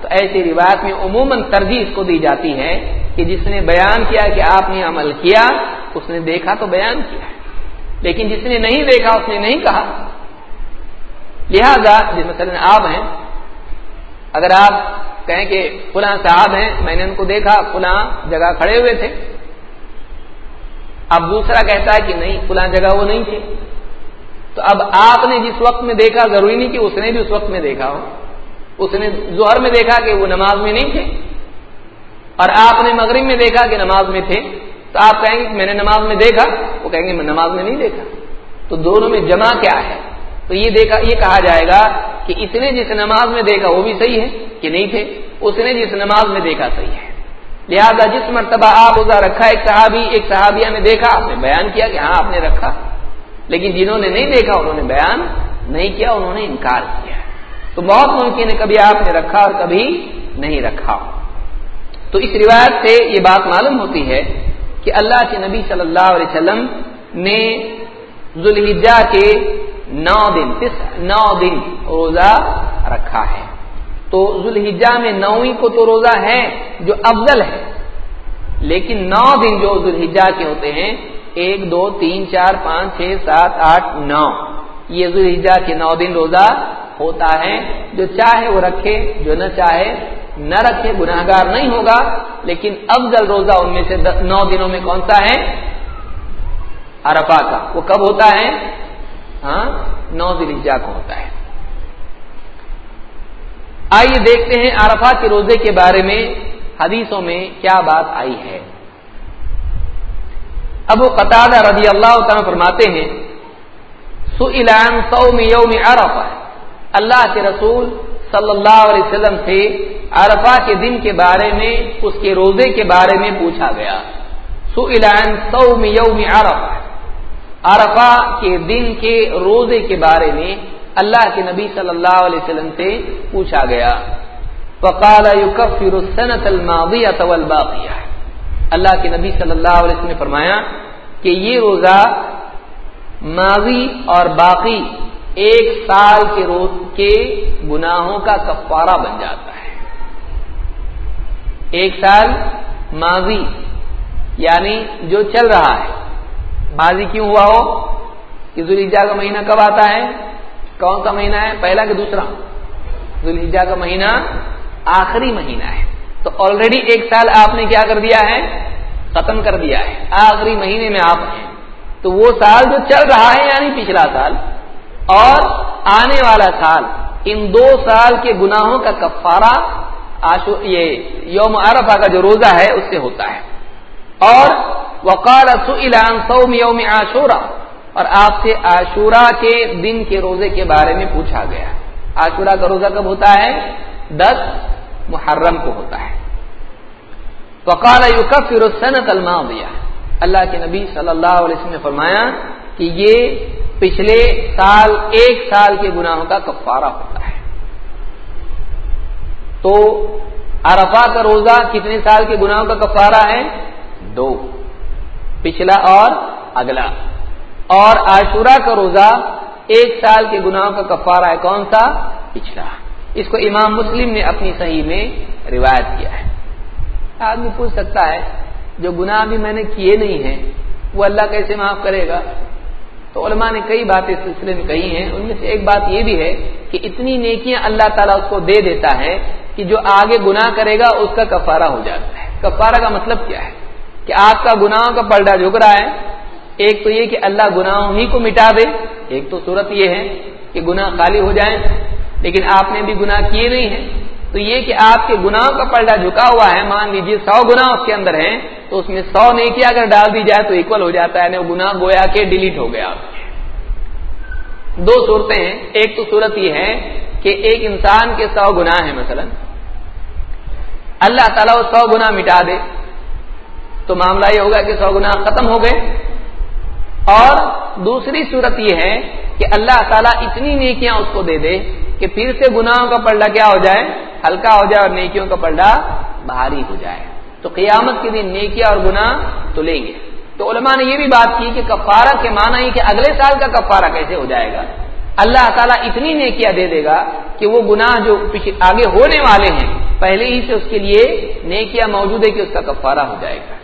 تو ایسی روایت میں عموماً ترجیح اس کو دی جاتی ہے کہ جس نے بیان کیا کہ آپ نے عمل کیا، اس نے دیکھا تو بیان کیا لیکن جس نے نہیں دیکھا، اس نے نہیں کہا۔ لہذا جس مثلاً آپ ہیں، اگر آپ کہیں کہ فلاں صاحب ہیں، میں نے ان کو دیکھا، فلاں جگہ کھڑے ہوئے تھے۔ اب دوسرا کہتا ہے کہ نہیں، فلاں جگہ وہ نہیں تھے تو اب آپ نے جس وقت میں دیکھا ضروری نہیں کہ اس نے بھی اس وقت میں دیکھا ہو۔ اس نے ظہر میں دیکھا کہ وہ نماز میں نہیں تھے۔ اور آپ نے مغرب میں دیکھا کہ نماز میں تھے۔ تو آپ کہیں گے کہ میں نے نماز میں دیکھا، وہ کہیں گے میں نماز میں نہیں دیکھا۔ تو دونوں میں جمع کیا ہے۔ تو یہ دیکھا، یہ کہا جائے گا کہ اس نے جس نماز میں دیکھا وہ بھی صحیح ہے کہ نہیں تھے، اس نے جس نماز میں دیکھا صحیح ہے۔ لہذا جس مرتبہ آپ روزہ رکھا، ایک صحابی، ایک صحابیہ نے دیکھا، آپ نے بیان کیا کہ ہاں آپ نے رکھا۔ لیکن جنہوں نے نہیں دیکھا، انہوں نے بیان نہیں کیا، انہوں نے انکار کیا۔ تو بہت ممکن ہے کبھی آپ نے رکھا اور کبھی نہیں رکھا۔ تو اس روایت سے یہ بات معلوم ہوتی ہے کہ اللہ کے نبی صلی اللہ علیہ وسلم نے ذوالحجہ کے نو دن نو دن روزہ رکھا ہے۔ تو ذوالحجہ میں نویں کو تو روزہ ہے جو افضل ہے لیکن نو دن جو ذوالحجہ کے ہوتے ہیں ایک، دو، تین، چار، پانچ، چھ، سات، آٹھ، نو۔ یہ ذوالحجہ کے نو دن روزہ ہوتا ہے۔ جو چاہے وہ رکھے، جو نہ چاہے، نہ رکھے گناہ گار نہیں ہوگا۔ لیکن افضل روزہ ان میں سے نو دنوں میں کون سا ہے؟ ارفا کا۔ وہ کب ہوتا ہے؟ ہاں نو ذوالحجہ کو ہوتا ہے۔ آئیے دیکھتے ہیں عرفہ کے روزے کے بارے میں، حدیثوں میں کیا بات آئی ہے۔ ابو قطع رضی اللہ تعالیٰ فرماتے ہیں سلان سوم یوم عرفہ، اللہ کے رسول صلی اللہ علیہ وسلم سے عرفہ کے دن کے بارے میں، اس کے روزے کے بارے میں پوچھا گیا۔ سلان سوم یوم عرفہ عرفہ کے دن کے روزے کے بارے میں اللہ کے نبی صلی اللہ علیہ وسلم سے پوچھا گیا۔ وقال يكفر السنه الماضيه والباقيه اللہ کے نبی صلی اللہ علیہ وسلم نے فرمایا کہ یہ روزہ ماضی اور باقی ایک سال کے روز کے گناہوں کا کفارہ بن جاتا ہے۔ ایک سال ماضی یعنی جو چل رہا ہے۔ ماضی کیوں ہوا ہو؟ کہ کا مہینہ کب آتا ہے؟ کون سا مہینہ ہے؟ پہلا کہ دوسرا؟ ذوالحجا کا مہینہ آخری مہینہ ہے۔ تو آلریڈی ایک سال آپ نے کیا کر دیا ہے؟ ختم کر دیا ہے۔ آخری مہینے میں آپ ہیں۔ تو وہ سال جو چل رہا ہے یعنی پچھلا سال، اور آنے والا سال، ان دو سال کے گناہوں کا کفارہ یہ یوم عرفہ کا جو روزہ ہے، اس سے ہوتا ہے۔ اور وقال سوم یوم عاشورہ، اور آپ سے عاشورہ کے دن کے روزے کے بارے میں پوچھا گیا۔ عاشورہ کا روزہ کب ہوتا ہے؟ دس محرم کو ہوتا ہے۔ وقال یوکفر السنت الماضیہ اللہ کے نبی صلی اللہ علیہ وسلم نے فرمایا کہ یہ پچھلے سال، ایک سال کے گناہوں کا کفارہ ہوتا ہے۔ تو عرفہ کا روزہ کتنے سال کے گناہوں کا کفارہ ہے؟ دو۔ پچھلا اور اگلا۔ اور عاشورہ کا روزہ ایک سال کے گناہوں کا کفارہ ہے کون سا؟ پچھلا۔ اس کو امام مسلم نے اپنی صحیح میں روایت کیا ہے۔ آدمی پوچھ سکتا ہے، جو گناہ بھی میں نے کیے نہیں ہیں، وہ اللہ کیسے معاف کرے گا؟ تو علماء نے کئی باتیں اس سلسلے میں کہی ہیں، ان میں سے ایک بات یہ بھی ہے کہ اتنی نیکیاں اللہ تعالیٰ اس کو دے دیتا ہے کہ جو آگے گناہ کرے گا، اس کا کفارہ ہو جاتا ہے۔ کفارہ کا مطلب کیا ہے؟ کہ آپ کا گناہوں کا پلڈا جھک رہا ہے۔ ایک تو یہ کہ اللہ گناہوں ہی کو مٹا دے۔ ایک تو صورت یہ ہے کہ گناہ خالی ہو جائیں لیکن آپ نے بھی گناہ کیے نہیں ہیں۔ تو یہ کہ آپ کے گناہوں کا پلڈا جھکا ہوا ہے، مان لیجیے سو گنا اس کے اندر ہیں، تو اس میں سو نیکی اگر ڈال دی جائے تو اکول ہو جاتا ہے وہ گنا گویا کے ڈیلیٹ ہو گیا۔ دو صورتیں ہیں، ایک تو صورت یہ ہے کہ ایک انسان کے سو گنا ہے مثلا۔ اللہ تعالیٰ وہ سو گنا مٹا دے، تو معاملہ یہ ہوگا کہ سو گنا ختم ہو گئے۔ اور دوسری صورت یہ ہے کہ اللہ تعالیٰ اتنی نیکیاں اس کو دے دے کہ پھر سے گناہوں کا پلڈا کیا ہو جائے؟ ہلکا ہو جائے اور نیکیوں کا پلڈا بھاری ہو جائے۔ تو قیامت کے دن نیکیا اور گناہ تو لیں گے۔ تو علماء نے یہ بھی بات کی کہ کفارہ کے معنی ہی کہ اگلے سال کا کفارہ کیسے ہو جائے گا؟ اللہ تعالیٰ اتنی نیکیاں دے دے گا کہ وہ گناہ جو آگے ہونے والے ہیں، پہلے ہی سے اس کے لیے نیکیاں موجود ہے کہ اس کا کفارہ ہو جائے گا۔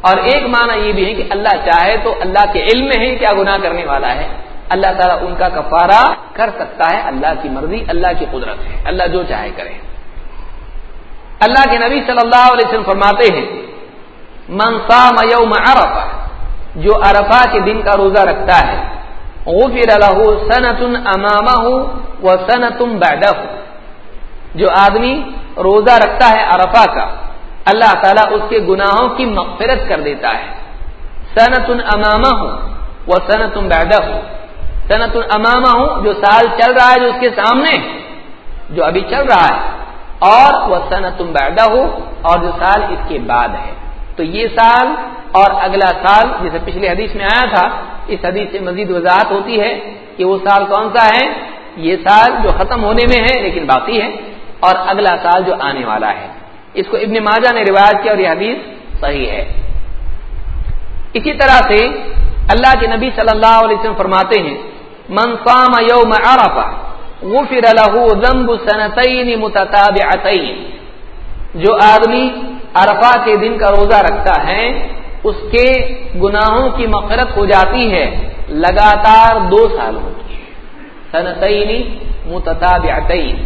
اور ایک معنی یہ بھی ہے کہ اللہ چاہے تو اللہ کے علم میں ہے کیا گناہ کرنے والا ہے۔ اللہ تعالیٰ ان کا کفارہ کر سکتا ہے۔ اللہ کی مرضی، اللہ کی قدرت ہے۔ اللہ جو چاہے کرے۔ اللہ کے نبی صلی اللہ علیہ وسلم فرماتے ہیں منسا یوم عرفہ جو عرفہ کے دن کا روزہ رکھتا ہے، غفر له سنت امامه وسنت بعده۔ جو آدمی روزہ رکھتا ہے عرفہ کا اللہ تعالیٰ اس کے گناہوں کی مغفرت کر دیتا ہے۔ سنت امامہ ہوں وہ سنت بعدہ ہوں سنت امامہ ہوں جو سال چل رہا ہے جو اس کے سامنے، جو ابھی چل رہا ہے۔ اور وہ سنت بعدہ ہو اور جو سال اس کے بعد ہے۔ تو یہ سال اور اگلا سال، جیسے پچھلے حدیث میں آیا تھا، اس حدیث سے مزید وضاحت ہوتی ہے کہ وہ سال کون سا ہے۔ یہ سال جو ختم ہونے میں ہے لیکن باقی ہے، اور اگلا سال جو آنے والا ہے۔ اس کو ابن ماجہ نے رواج کیا اور یہ حدیث صحیح ہے۔ اسی طرح سے اللہ کے نبی صلی اللہ علیہ وسلم فرماتے ہیں، من قام یوم عرفہ، غفر له ذنب سنتین متتابعتین۔ جو آدمی عرفہ کے دن کا روزہ رکھتا ہے، اس کے گناہوں کی مغفرت ہو جاتی ہے لگاتار دو سالوں کی۔ سنتین متتابعتین۔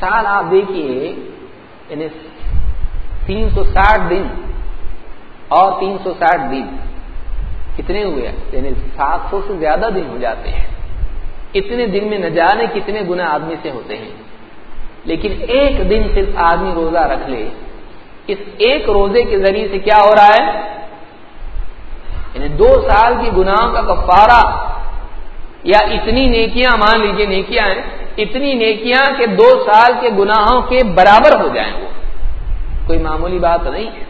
سال آپ دیکھیے یعنی تین سو ساٹھ دن اور تین سو ساٹھ دن کتنے ہوئے یعنی سات سو سے زیادہ دن ہو جاتے ہیں۔ اتنے دن میں نہ جانے کتنے گنا آدمی سے ہوتے ہیں۔ لیکن ایک دن صرف آدمی روزہ رکھ لے، اس ایک روزے کے ذریعے سے کیا ہو رہا ہے؟ یعنی دو سال کی گناہوں کا کفارہ یا اتنی نیکیاں مان لیجیے نیکیاں ہیں، اتنی نیکیاں کہ دو سال کے گناہوں کے برابر ہو جائیں وہ۔ کوئی معمولی بات نہیں ہے۔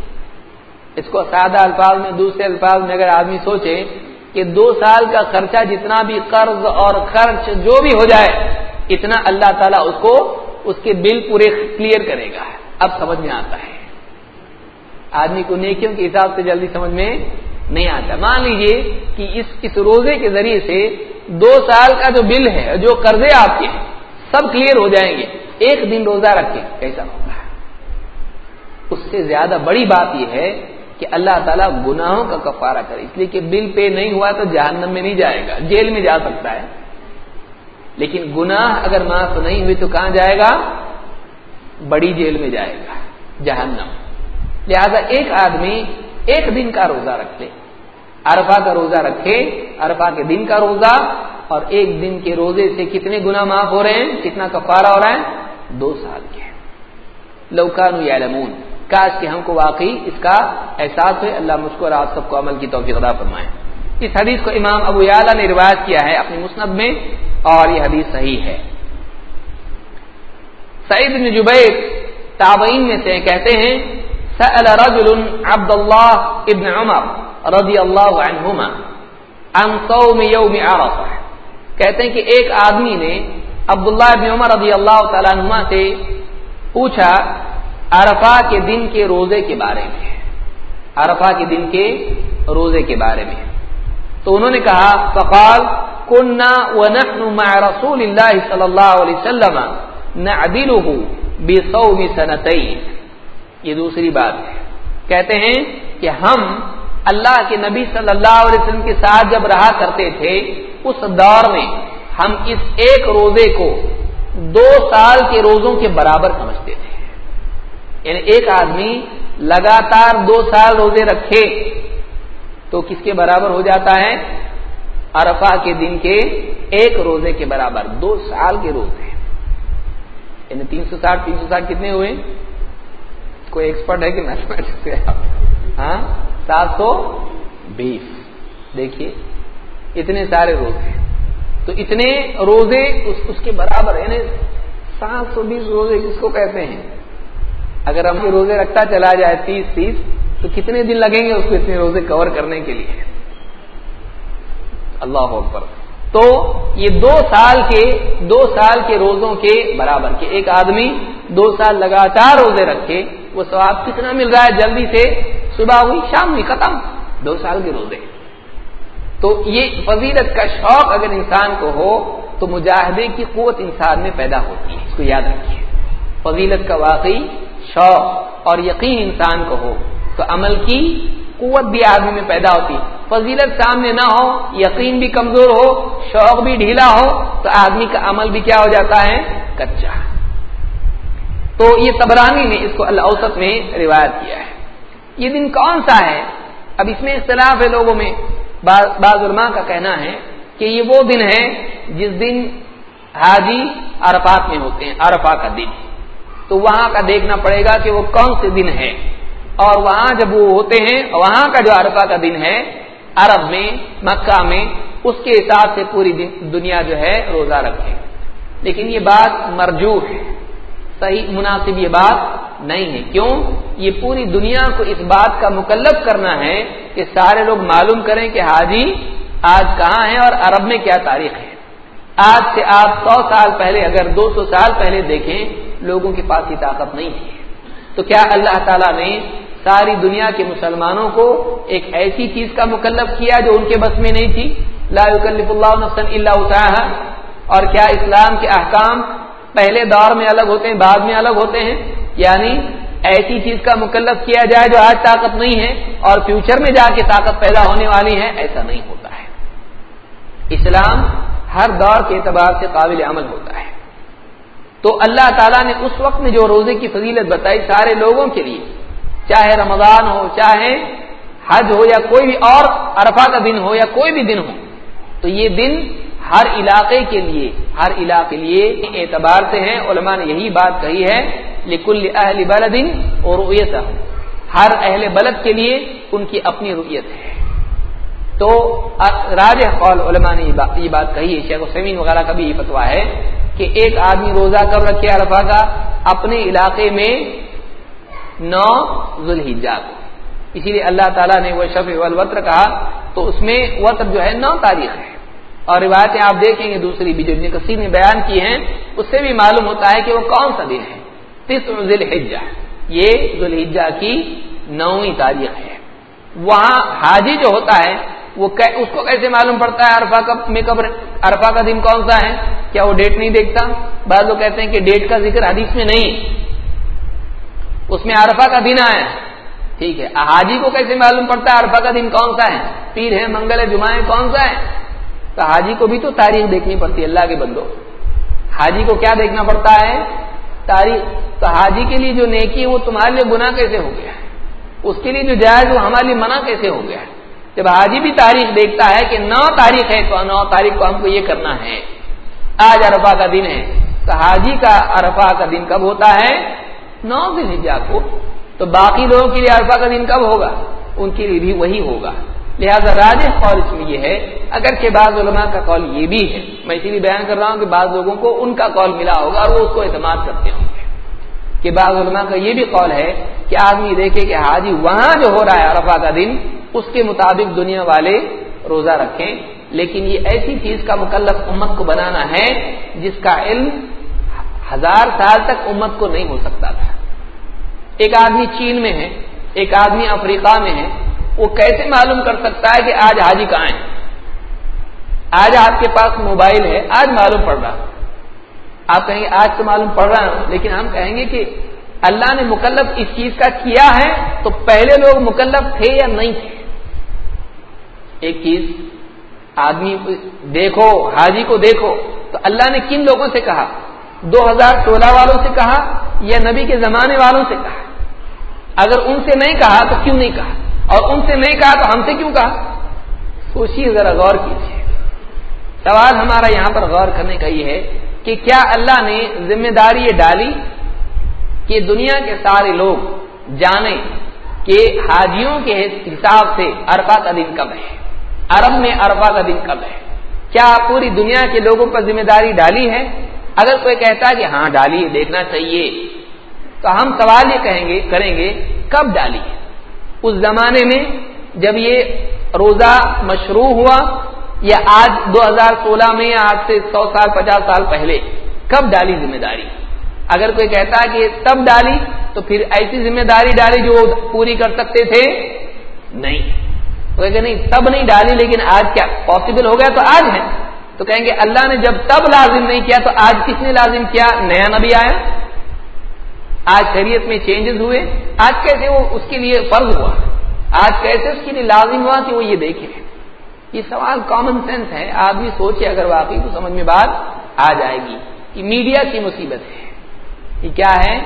اس کو سادہ الفاظ میں، دوسرے الفاظ میں اگر آدمی سوچے کہ دو سال کا خرچہ جتنا بھی قرض اور خرچ جو بھی ہو جائے، اتنا اللہ تعالیٰ اس کو، اس کے بل پورے کلیئر کرے گا۔ اب سمجھ میں آتا ہے۔ آدمی کو نیکیوں کے حساب سے جلدی سمجھ میں نہیں آتا۔ مان لیجیے کہ اس اس روزے کے ذریعے سے دو سال کا جو بل ہے، جو قرضے آپ کے سب کلیئر ہو جائیں گے۔ ایک دن روزہ رکھے کیسا ہوگا اس سے زیادہ بڑی بات یہ ہے کہ اللہ تعالیٰ گناہوں کا کفارہ کرے۔ اس لیے کہ بل پے نہیں ہوا تو جہنم میں نہیں جائے گا، جیل میں جا سکتا ہے۔ لیکن گناہ اگر معاف نہیں ہوئی تو کہاں جائے گا؟ بڑی جیل میں جائے گا، جہنم۔ لہذا ایک آدمی ایک دن کا روزہ رکھ لے۔ ارفا کا روزہ رکھے ارفا کے دن کا روزہ، اور ایک دن کے روزے سے کتنے گنا معاف ہو رہے ہیں، کتنا کفارہ ہو رہا ہے؟ دو سال کے۔ لوکان یا کاش کہ ہم کو واقعی اس کا احساس ہوئے۔ اللہ مجھ کو اور آپ سب کو عمل کی توفیق ادا فرمائے۔ اس حدیث کو امام ابو یالا نے روایت کیا ہے اپنی مسند میں، اور یہ حدیث صحیح ہے۔ سعید بن جبیر تابعین میں سے کہتے ہیں سأل رجل عبد الله ابن عمر رضی اللہ عنہما عن صوم يوم عرفہ کہتے ہیں کہ ایک آدمی نے عبداللہ ابن عمر رضی اللہ تعالیٰ عنہ سے پوچھا، عرفہ کے دن کے روزے کے بارے میں، عرفہ کے دن کے روزے کے بارے میں۔ تو انہوں نے کہا، فقال، کننا ونحن مع رسول اللہ صلی اللہ علیہ وسلم نعدله بصوم سنتين یہ دوسری بات ہے۔ کہتے ہیں کہ ہم اللہ کے نبی صلی اللہ علیہ وسلم کے ساتھ جب رہا کرتے تھے، اس دور میں ہم اس ایک روزے کو دو سال کے روزوں کے برابر سمجھتے تھے۔ یعنی ایک آدمی لگاتار دو سال روزے رکھے تو کس کے برابر ہو جاتا ہے؟ ارفا کے دن کے ایک روزے کے برابر، دو سال کے روزے۔ یعنی تین سو ساٹھ، تین سو ساٹھ کتنے ہوئے؟ کوئی ایکسپرٹ ہے کہ میتھمیٹکس سے ہاں؟ سات سو بیس۔ دیکھیے اتنے سارے روزے تو اتنے روزے اس, اس کے برابر یعنی سات سو بیس روزے کس کو کہتے ہیں۔ اگر ہم روزے رکھتا چلا جائے تیس تیس تو کتنے دن لگیں گے اس کو اتنے روزے کور کرنے کے لیے؟ اللہ اکبر۔ تو یہ دو سال کے دو سال کے روزوں کے برابر کے ایک آدمی دو سال لگاتار روزے رکھے وہ سواب کتنا مل رہا ہے جلدی سے؟ صبح ہوئی، شام ہوئی، ختم۔ دو سال کے روزے۔ تو یہ فضیلت کا شوق اگر انسان کو ہو، تو مجاہدے کی قوت انسان میں پیدا ہوتی ہے۔ اس کو یاد رکھیے۔ فضیلت کا واقعی شوق اور یقین انسان کو ہو، تو عمل کی قوت بھی آدمی میں پیدا ہوتی فضیلت سامنے نہ ہو، یقین بھی کمزور ہو، شوق بھی ڈھیلا ہو، تو آدمی کا عمل بھی کیا ہو جاتا ہے؟ کچا۔ تو یہ تبرانی نے اس کو اللہ اوسط میں روایت کیا ہے۔ یہ دن کون سا ہے؟ اب اس میں اختلاف ہے لوگوں میں۔ بعض علماء کا کہنا ہے کہ یہ وہ دن ہے جس دن حاجی عرفات میں ہوتے ہیں عرفا کا دن۔ تو وہاں کا دیکھنا پڑے گا کہ وہ کون سے دن ہے۔ اور وہاں جب وہ ہوتے ہیں، وہاں کا جو عرفہ کا دن ہے، عرب میں، مکہ میں، اس کے حساب سے پوری دنیا جو ہے روزہ رکھے لیکن یہ بات مرجو ہے۔ صحیح مناسب یہ بات نہیں ہے۔ کیوں؟ یہ پوری دنیا کو اس بات کا مکلف کرنا ہے کہ سارے لوگ معلوم کریں کہ حاجی آج کہاں ہے اور عرب میں کیا تاریخ ہے۔ آج سے آپ سو سال پہلے اگر دو سو سال پہلے دیکھیں، لوگوں کے پاس یہ طاقت نہیں تھی۔ تو کیا اللہ تعالیٰ نے ساری دنیا کے مسلمانوں کو ایک ایسی چیز کا مکلف کیا جو ان کے بس میں نہیں تھی؟ لا يكلف اللہ نفسا الا وسعها اور کیا اسلام کے احکام پہلے دور میں الگ ہوتے ہیں، بعد میں الگ ہوتے ہیں۔ یعنی ایسی چیز کا مکلف کیا جائے جو آج طاقت نہیں ہے اور فیوچر میں جا کے طاقت پیدا ہونے والی ہے، ایسا نہیں ہوتا ہے۔ اسلام ہر دور کے اعتبار سے قابل عمل ہوتا ہے۔ تو اللہ تعالیٰ نے اس وقت میں جو روزے کی فضیلت بتائی سارے لوگوں کے لیے، چاہے رمضان ہو، چاہے حج ہو یا کوئی بھی اور عرفہ کا دن ہو یا کوئی بھی دن ہو، تو یہ دن ہر علاقے کے لیے، ہر علاقے کے لیے اعتبار سے ہیں، علماء نے یہی بات کہی ہے لکل اہل بلدن اور رویت ہر اہل بلد کے لیے ان کی اپنی رویت ہے۔ تو راج قول علماء نے یہ بات کہی ہے، شیخ حسین وغیرہ کا بھی یہ فتوا ہے کہ ایک آدمی روزہ کب رکھے عرفہ کا؟ اپنے علاقے میں نو ذوالحجا کو۔ اسی لیے اللہ تعالیٰ نے وہ شف الوطر کہا، تو اس میں وطر جو ہے نو تاریخ ہے۔ اور روایتیں آپ دیکھیں گے، دوسری بھی جو کثیر نے بیان کی ہیں، اس سے بھی معلوم ہوتا ہے کہ وہ کون سا دن ہے۔ تیس ذوالحجہ، یہ ذوالحجہ کی نویں تاریخ ہے۔ وہاں حاجی جو ہوتا ہے، وہ اس کو کیسے معلوم پڑتا ہے ارفا کا میں کب ارفا کا دن کون سا ہے؟ کیا وہ ڈیٹ نہیں دیکھتا؟ بعض لوگ کہتے ہیں کہ ڈیٹ کا ذکر حدیث میں نہیں۔ اس میں ارفا کا دن آیا ٹھیک ہے۔ حاجی کو کیسے معلوم پڑتا ہے ارفا کا دن کون سا ہے؟ پیر ہے منگل ہے جمعہ ہے کون سا ہے؟ تو حاجی کو بھی تو تاریخ دیکھنی پڑتی ہے، اللہ کے بندو حاجی کو کیا دیکھنا پڑتا ہے؟ تاریخ۔ تو حاجی کے لیے جو نیکی ہے، وہ تمہارے لیے گناہ کیسے ہو گیا ہے؟ اس کے لیے جو جائز وہ ہمارے لیے منع کیسے ہو گیا ہے؟ جب حاجی بھی تاریخ دیکھتا ہے کہ نو تاریخ ہے، تو نو تاریخ کو ہم کو یہ کرنا ہے۔ آج ارفا کا دن ہے۔ تو حاجی کا ارفا کا دن کب ہوتا ہے؟ نو دن کو۔ تو باقی لوگوں کے لیے ارفا کا دن کب ہوگا؟ ان کے لیے بھی وہی ہوگا۔ لہذا راج قول اس میں یہ ہے اگر کہ بعض علماء کا قول یہ بھی ہے۔ میں اسی لیے بیان کر رہا ہوں کہ بعض لوگوں کو ان کا قول ملا ہوگا اور وہ اس کو اعتماد کرتے ہوں گے۔ کہ بعض علماء کا یہ بھی قول ہے کہ آدمی دیکھے کہ حاجی وہاں جو ہو رہا ہے عرفہ کا دن، اس کے مطابق دنیا والے روزہ رکھیں۔ لیکن یہ ایسی چیز کا مکلف امت کو بنانا ہے جس کا علم ہزار سال تک امت کو نہیں ہو سکتا تھا۔ ایک آدمی چین میں ہے، ایک آدمی افریقہ میں ہے وہ کیسے معلوم کر سکتا ہے کہ آج حاجی کہاں ہے آج آپ کے پاس موبائل ہے، آج معلوم پڑ رہا آپ کہیں گے، آج تو معلوم پڑ رہا ہوں لیکن ہم کہیں گے کہ اللہ نے مکلف اس چیز کا کیا ہے تو پہلے لوگ مکلف تھے یا نہیں تھے؟ ایک چیز، آدمی دیکھو، حاجی کو دیکھو، تو اللہ نے کن لوگوں سے کہا؟ دو ہزار سولہ والوں سے کہا یا نبی کے زمانے والوں سے کہا؟ اگر ان سے نہیں کہا تو کیوں نہیں کہا؟ اور ان سے نہیں کہا تو ہم سے کیوں کہا؟ سوچیے ذرا غور کیجیے سوال ہمارا یہاں پر غور کرنے کا یہ ہے کہ کیا اللہ نے ذمہ داری یہ ڈالی کہ دنیا کے سارے لوگ جانیں کہ حاجیوں کے حساب سے ارفا کا دن کب ہے؟ عرب میں ارفا کا دن کب ہے؟ کیا پوری دنیا کے لوگوں پر ذمہ داری ڈالی ہے؟ اگر کوئی کہتا ہے کہ ہاں ڈالی دیکھنا چاہیے۔ تو ہم سوال یہ کہیں گے، کریں گے، کب ڈالی اس زمانے میں جب یہ روزہ مشروع ہوا یا آج دو ہزار سولہ میں یا آج سے سو سال، پچاس سال پہلے، کب ڈالی ذمہ داری؟ اگر کوئی کہتا ہے کہ تب ڈالی، تو پھر ایسی ذمہ داری ڈالی جو پوری کر سکتے تھے؟ نہیں۔ تو کہ نہیں، تب نہیں ڈالی، لیکن آج کیا پاسبل ہو گیا؟ تو آج ہے۔ تو کہیں گے اللہ نے جب تب لازم نہیں کیا، تو آج کس نے لازم کیا؟ نیا نبی آیا۔ آج شریعت میں چینجز ہوئے، آج کیسے وہ اس کے لیے فرض ہوا؟ آج کیسے اس کے لیے لازم ہوا کہ وہ یہ دیکھے؟ یہ سوال کامن سینس ہے آدمی سوچے اگر واقعی تو سمجھ میں بات آ جائے گی یہ میڈیا کی مصیبت ہے۔ یہ کیا ہے؟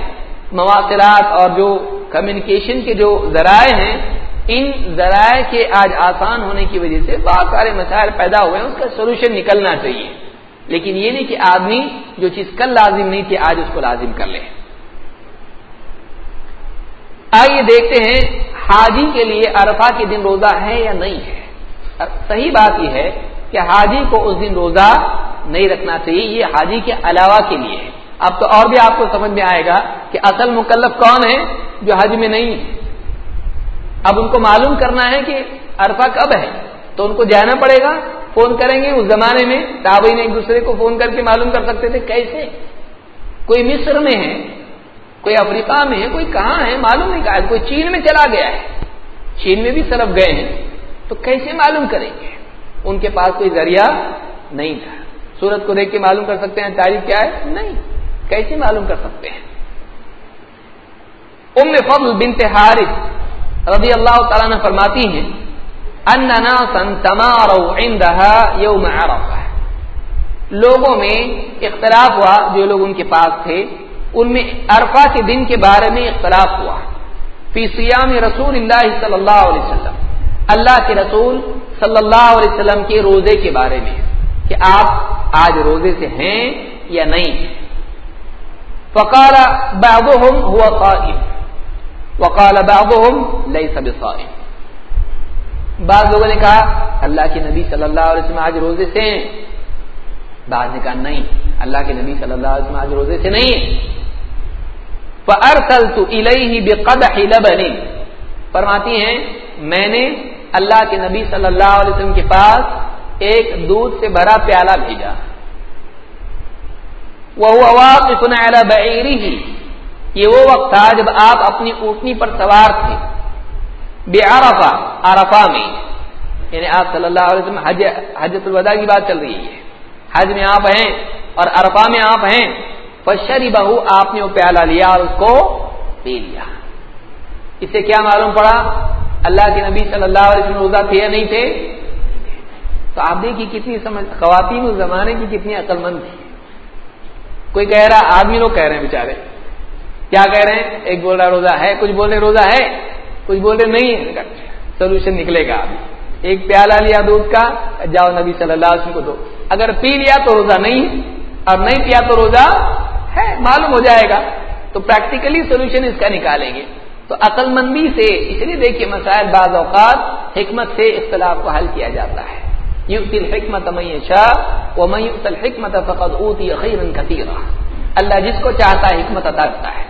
مواصلات اور جو کمیونیکیشن کے جو ذرائع ہیں، ان ذرائع کے آج آسان ہونے کی وجہ سے بہت سارے مسائل پیدا ہوئے ہیں، اس کا سولوشن نکلنا چاہیے۔ لیکن یہ نہیں کہ آدمی جو چیز کل لازم نہیں تھی، آج اس کو لازم کر لے۔ آئیے دیکھتے ہیں حاجی کے لیے عرفہ کے دن روزہ ہے یا نہیں ہے۔ صحیح بات یہ ہے کہ حاجی کو اس دن روزہ نہیں رکھنا چاہیے، یہ حاجی کے علاوہ کے لیے ہے۔ اب تو اور بھی آپ کو سمجھ میں آئے گا کہ اصل مکلف کون ہے جو حج میں نہیں ہے۔ اب ان کو معلوم کرنا ہے کہ عرفہ کب ہے، تو ان کو جانا پڑے گا، فون کریں گے۔ اس زمانے میں تابعین ایک دوسرے کو فون کر کے معلوم کر سکتے تھے کیسے۔ کوئی مصر میں ہے کوئی افریقہ میں ہے، کوئی کہاں ہے، معلوم نہیں کہا کوئی چین میں چلا گیا ہے۔ چین میں بھی سلب گئے ہیں، تو کیسے معلوم کریں گے؟ ان کے پاس کوئی ذریعہ نہیں تھا۔ سورت کو دیکھ کے معلوم کر سکتے ہیں، تاریخ کیا ہے؟ نہیں۔ کیسے معلوم کر سکتے ہیں؟ ام فضل بنت حارث رضی اللہ تعالیٰ نے فرماتی ہیں یوم عرفہ۔ لوگوں میں اختلاف ہوا جو لوگ ان کے پاس تھے۔ ان میں عرفہ کے دن کے بارے میں اختلاف ہوا۔ فی سیام رسول اللہ صلی اللہ علیہ وسلم، اللہ کے رسول صلی اللہ علیہ وسلم کے روزے کے بارے میں، کہ آپ آج روزے سے ہیں یا نہیں۔ فقال بعضهم هو قائم، وقال بعضهم ليس بصائم۔ بعض لوگوں نے کہا، اللہ کے نبی صلی اللہ علیہ وسلم آج روزے سے ہیں۔ بعض نے کہا، نہیں، اللہ کے نبی صلی اللہ علیہ وسلم آج روزے سے نہیں ہے فرماتی ہیں، میں نے اللہ کے نبی صلی اللہ علیہ وسلم کے پاس ایک دودھ سے بھرا پیالہ بھیجا۔ وہ ہی یہ وہ وقت تھا جب آپ اپنی اوٹنی پر سوار تھے۔ بے آرفا آرفا میں۔ یعنی آپ صلی اللہ علیہ وسلم حج حجت الوداع کی بات چل رہی ہے۔ حج میں آپ ہیں اور ارفا میں آپ ہیں۔ فشری بہو آپ نے وہ پیالہ لیا اور اس کو پی لیا۔ اس سے کیا معلوم پڑا؟ اللہ کے نبی صلی اللہ علیہ وسلم روزہ تھے یا نہیں تھے؟ تو آپ دیکھیے کتنی سمجھ، خواتین اس زمانے کی کتنی عقل مند تھی کوئی کہہ رہا، آدمی لوگ کہہ رہے ہیں بےچارے کیا کہہ رہے ہیں؟ ایک بول رہا، روزہ ہے، کچھ بول رہے، روزہ ہے، کچھ بول رہے نہیں ہے۔ سولوشن نکلے گا۔ ایک پیالہ لیا دودھ کا، جاؤ نبی صلی اللہ علیہ وسلم کو دو۔ اگر پی لیا تو روزہ نہیں، اور نہیں پیا تو روزہ ہے، معلوم ہو جائے گا۔ تو پریکٹیکلی سولوشن اس کا نکالیں گے۔ تو عقل مندی سے، اس لیے دیکھیے مسائل بعض اوقات حکمت سے اختلاف کو حل کیا جاتا ہے۔ یوتی الحکمت میں شاہ وہ میوت الحکمت فقط اوتی خیرن کثیرہ اللہ جس کو چاہتا ہے، حکمت ادا کرتا ہے۔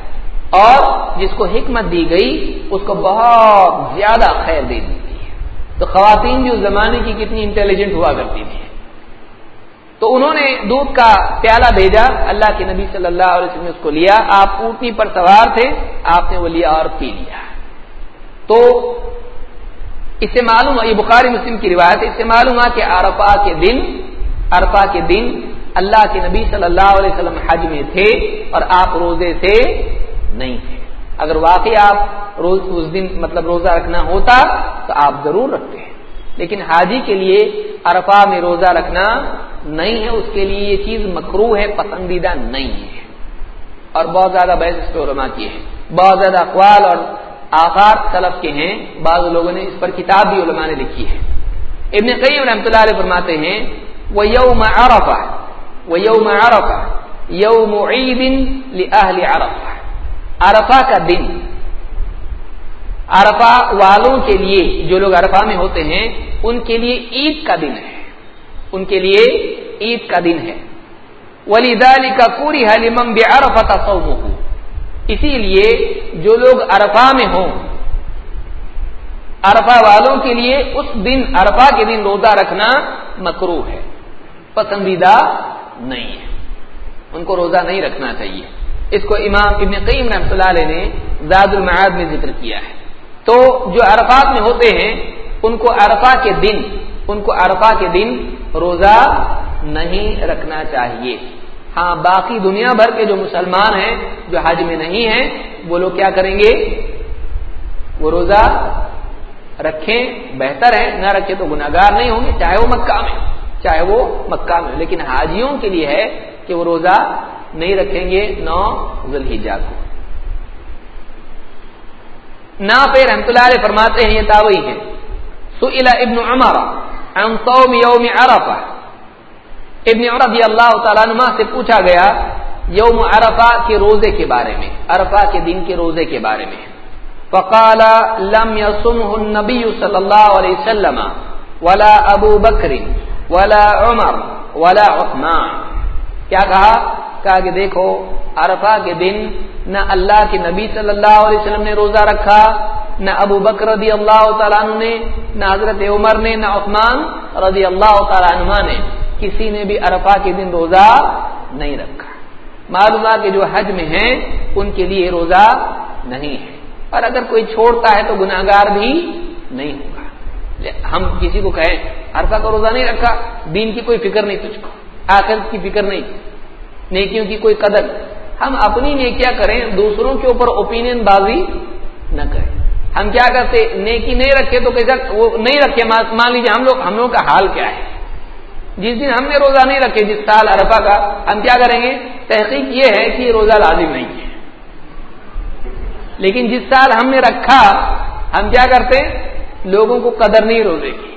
اور جس کو حکمت دی گئی، اس کو بہت زیادہ خیر دے دیتی ہے۔ تو خواتین جو زمانے کی کتنی انٹیلیجنٹ ہوا کرتی تھی تو انہوں نے دودھ کا پیالہ بھیجا، اللہ کے نبی صلی اللہ علیہ وسلم نے اس کو لیا۔ آپ اونٹنی پر سوار تھے، آپ نے وہ لیا اور پی لیا۔ تو اس سے معلوم یہ بخاری مسلم کی روایت ہے، اس سے معلوم ہوا کہ ارفا کے دن ارفا کے دن اللہ کے نبی صلی اللہ علیہ وسلم حج میں تھے اور آپ روزے سے نہیں تھے۔ اگر واقعی آپ روز، اس دن مطلب روزہ رکھنا ہوتا تو آپ ضرور رکھتے۔ ہیں لیکن حاجی کے لیے ارفا میں روزہ رکھنا نہیں ہے، اس کے لیے یہ چیز مکرو ہے، پسندیدہ نہیں ہے۔ اور بہت زیادہ بحث اس پہ کی ہے۔ بہت زیادہ اقوال اور آثار سلف کے ہیں۔ بعض لوگوں نے اس پر کتاب بھی علماء نے لکھی ہے۔ ابن قیم رحمۃ اللہ علیہ فرماتے ہیں وہ یوم عرفہ وہ یوم عرفہ یوم عید لأہل عرفہ۔ عرفہ کا دن عرفہ والوں کے لیے جو لوگ عرفہ میں ہوتے ہیں، ان کے لیے عید کا دن ہے۔ ان کے لیے عید کا دن ہے۔ ولی دالی کا پوری حلیمم بے عرفہ اسی لیے جو لوگ عرفہ میں ہوں، عرفہ والوں کے لیے اس دن، عرفہ کے دن روزہ رکھنا مکرو ہے۔ پسندیدہ نہیں ہے۔ ان کو روزہ نہیں رکھنا چاہیے۔ اس کو امام ابن قیم رحمۃ اللہ علیہ نے زاد المعاد میں ذکر کیا ہے۔ تو جو عرفات میں ہوتے ہیں، ان کو عرفہ کے دن، ان کو عرفہ کے دن روزہ نہیں رکھنا چاہیے۔ ہاں باقی دنیا بھر کے جو مسلمان ہیں، جو حج میں نہیں ہیں، وہ لوگ کیا کریں گے؟ وہ روزہ رکھیں، بہتر ہے نہ رکھے تو گناگار نہیں ہوں گے، چاہے وہ مکہ میں، چاہے وہ مکہ میں۔ لیکن حاجیوں کے لیے ہے کہ وہ روزہ نہیں رکھیں گے نو ذلحجہ کو۔ نا پہ رحمت اللہ علیہ فرماتے ہیں، یہ تاوئی ہے سئل ابن عمر عن صوم یوم عرفہ۔ ابن رضی اللہ تعالیٰ نما سے پوچھا گیا، یوم عرفہ کے روزے کے بارے میں، عرفہ کے دن کے روزے کے بارے میں۔ فقال، لم يصمه النبي صلی اللہ علیہ وسلم، ولا ابو بکر، ولا عمر، ولا عثمان۔ کیا کہا؟ کہا کہ دیکھو، عرفہ کے دن نہ اللہ کے نبی صلی اللہ علیہ وسلم نے روزہ رکھا، نہ ابو بکر رضی اللہ تعالیٰ عنہ نے، نہ حضرت عمر نے، نہ عثمان رضی اللہ تعالیٰ عنہ نے کسی نے بھی عرفہ کے دن روزہ نہیں رکھا۔ معلوم کہ جو حج میں ہیں، ان کے لیے روزہ نہیں ہے۔ اور اگر کوئی چھوڑتا ہے تو گناگار بھی نہیں ہوگا۔ ہم کسی کو کہیں، عرفہ کا روزہ نہیں رکھا، دین کی کوئی فکر نہیں، تجھ کو آخر کی فکر نہیں۔ نیکیوں کی کوئی قدر۔ ہم اپنی نیکیاں کریں، دوسروں کے اوپر اوپینین بازی نہ کریں۔ ہم کیا کرتے، نیکی نہیں رکھے تو کیسا وہ نہیں رکھے، مان لیجیے ہم لوگ ہم لوگ کا حال کیا ہے؟ جس دن ہم نے روزہ نہیں رکھے، جس سال ارفا کا، ہم کیا کریں گے؟ تحقیق یہ ہے کہ روزہ لازم نہیں ہے۔ لیکن جس سال ہم نے رکھا، ہم کیا کرتے؟ لوگوں کو قدر نہیں روزے کی۔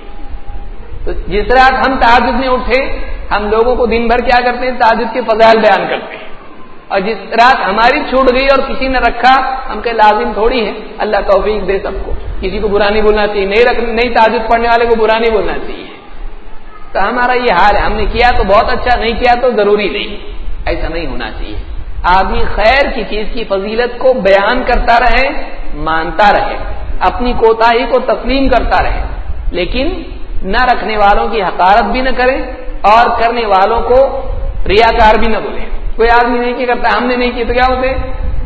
تو جس رات ہم تعجد میں اٹھے، ہم لوگوں کو دن بھر کیا کرتے ہیں؟ تعجد کے فضائل بیان کرتے ہیں۔ اور جس رات ہماری چھوٹ گئی اور کسی نے رکھا، ہم کہ لازم تھوڑی ہے، اللہ توفیق دے سب کو۔ کسی کو برا نہیں بولنا چاہیے، نہیں رکھ، نہیں تعجد پڑھنے والے کو برا نہیں بولنا چاہیے۔ تو ہمارا یہ حال ہے، ہم نے کیا تو بہت اچھا نہیں کیا تو ضروری نہیں۔ ایسا نہیں ہونا چاہیے۔ آدمی خیر کی چیز کی فضیلت کو بیان کرتا رہے، مانتا رہے۔ اپنی کوتا کو تسلیم کرتا رہے۔ لیکن نہ رکھنے والوں کی حقارت بھی نہ کرے اور کرنے والوں کو ریاکار بھی نہ بولے کوئی آدمی نہیں کی کرتا ہم نے نہیں کی تو کیا ہوتے؟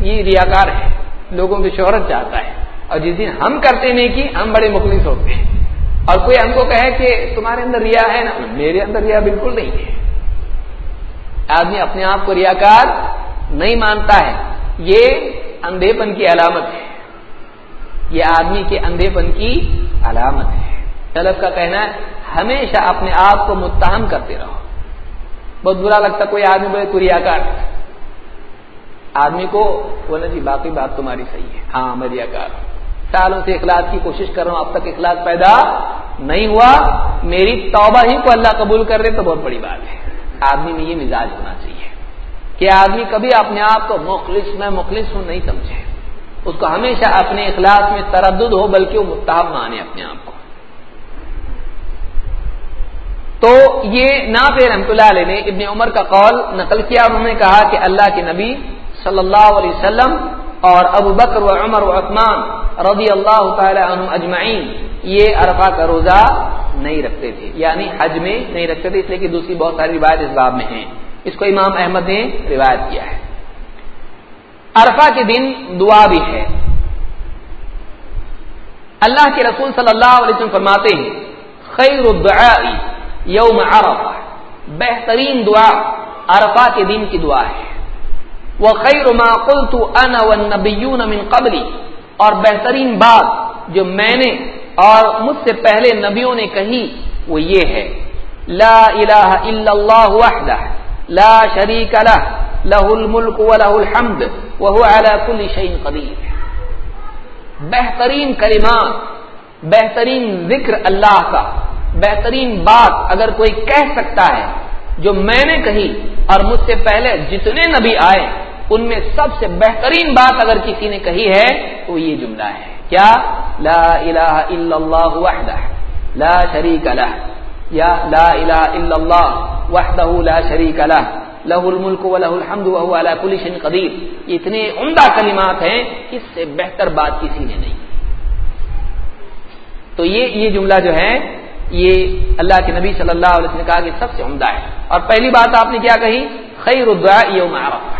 یہ ریاکار ہے۔ لوگوں کی شہرت چاہتا ہے۔ اور جس دن ہم کرتے نہیں کی ہم بڑے مخلص ہوتے ہیں۔ اور کوئی ہم کو کہے کہ تمہارے اندر ریا ہے نا، میرے اندر ریا بالکل نہیں ہے۔ آدمی اپنے آپ کو ریاکار نہیں مانتا ہے۔ یہ اندھے پن کی علامت ہے۔ یہ آدمی کے اندھے پن کی علامت ہے۔ طلب کا کہنا ہے، ہمیشہ اپنے آپ کو متہم کرتے رہو۔ بہت برا لگتا کوئی آدمی بولے تو ریاکار آدمی کو بولنا جی باقی بات تمہاری صحیح ہے۔ ہاں میں ریاکار ہوں۔ سالوں سے اخلاق کی کوشش کر رہا ہوں، اب تک اخلاق پیدا نہیں ہوا۔ میری توبہ ہی کو اللہ قبول کر رہے تو بہت بڑی بات ہے۔ آدمی میں یہ مزاج ہونا چاہیے کہ آدمی کبھی اپنے آپ کو مخلص، میں مخلص ہوں، نہیں سمجھے۔ اس کو ہمیشہ اپنے اخلاق میں تردد ہو، بلکہ وہ متحب مانے اپنے آپ کو تو یہ نافع رحمت اللہ علیہ نے ابن عمر کا قول نقل کیا، انہوں نے کہا کہ اللہ کے نبی صلی اللہ علیہ وسلم اور ابو بکر و عمر و عثمان رضی اللہ تعالی عنہ اجمعین یہ عرفہ کا روزہ نہیں رکھتے تھے یعنی حج میں نہیں رکھتے تھے، اس لیے کہ دوسری بہت ساری روایت اس باب میں ہیں۔ اس کو امام احمد نے روایت کیا ہے۔ عرفہ کے دن دعا بھی ہے۔ اللہ کے رسول صلی اللہ علیہ وسلم فرماتے ہیں، خیر الدعاء یوم عرفہ. بہترین دعا عرفہ کے دن کی دعا ہے. وہ خیر ما قلت انا والنبیون من قبلی. اور بہترین بات جو میں نے اور مجھ سے پہلے نبیوں نے کہی وہ یہ ہے. لا الہ الا اللہ وحدہ. لا شریک لہ. لہ الملک ولہ الحمد. وهو على كل شيء قدیر. بہترین کلمات بہترین ذکر اللہ کا. بہترین بات اگر کوئی کہہ سکتا ہے، جو میں نے کہی اور مجھ سے پہلے جتنے نبی آئے، ان میں سب سے بہترین بات اگر کسی نے کہی ہے تو یہ جملہ ہے۔ کیا؟ لا الہ الا اللہ وحدہ، لا شریک لہ۔ یا لا الہ الا اللہ وحدہ لا شریک لہ۔ لہ الملک و لہ الحمد وهو على كل شيء قدیر۔ اتنے عمدہ کلمات ہیں، اس سے بہتر بات کسی نے نہیں۔ تو یہ یہ جملہ جو ہے یہ اللہ کے نبی صلی اللہ علیہ وسلم نے کہا کہ سب سے عمدہ ہے۔ اور پہلی بات آپ نے کیا کہی؟ خیر الدعاء یوم عرفہ۔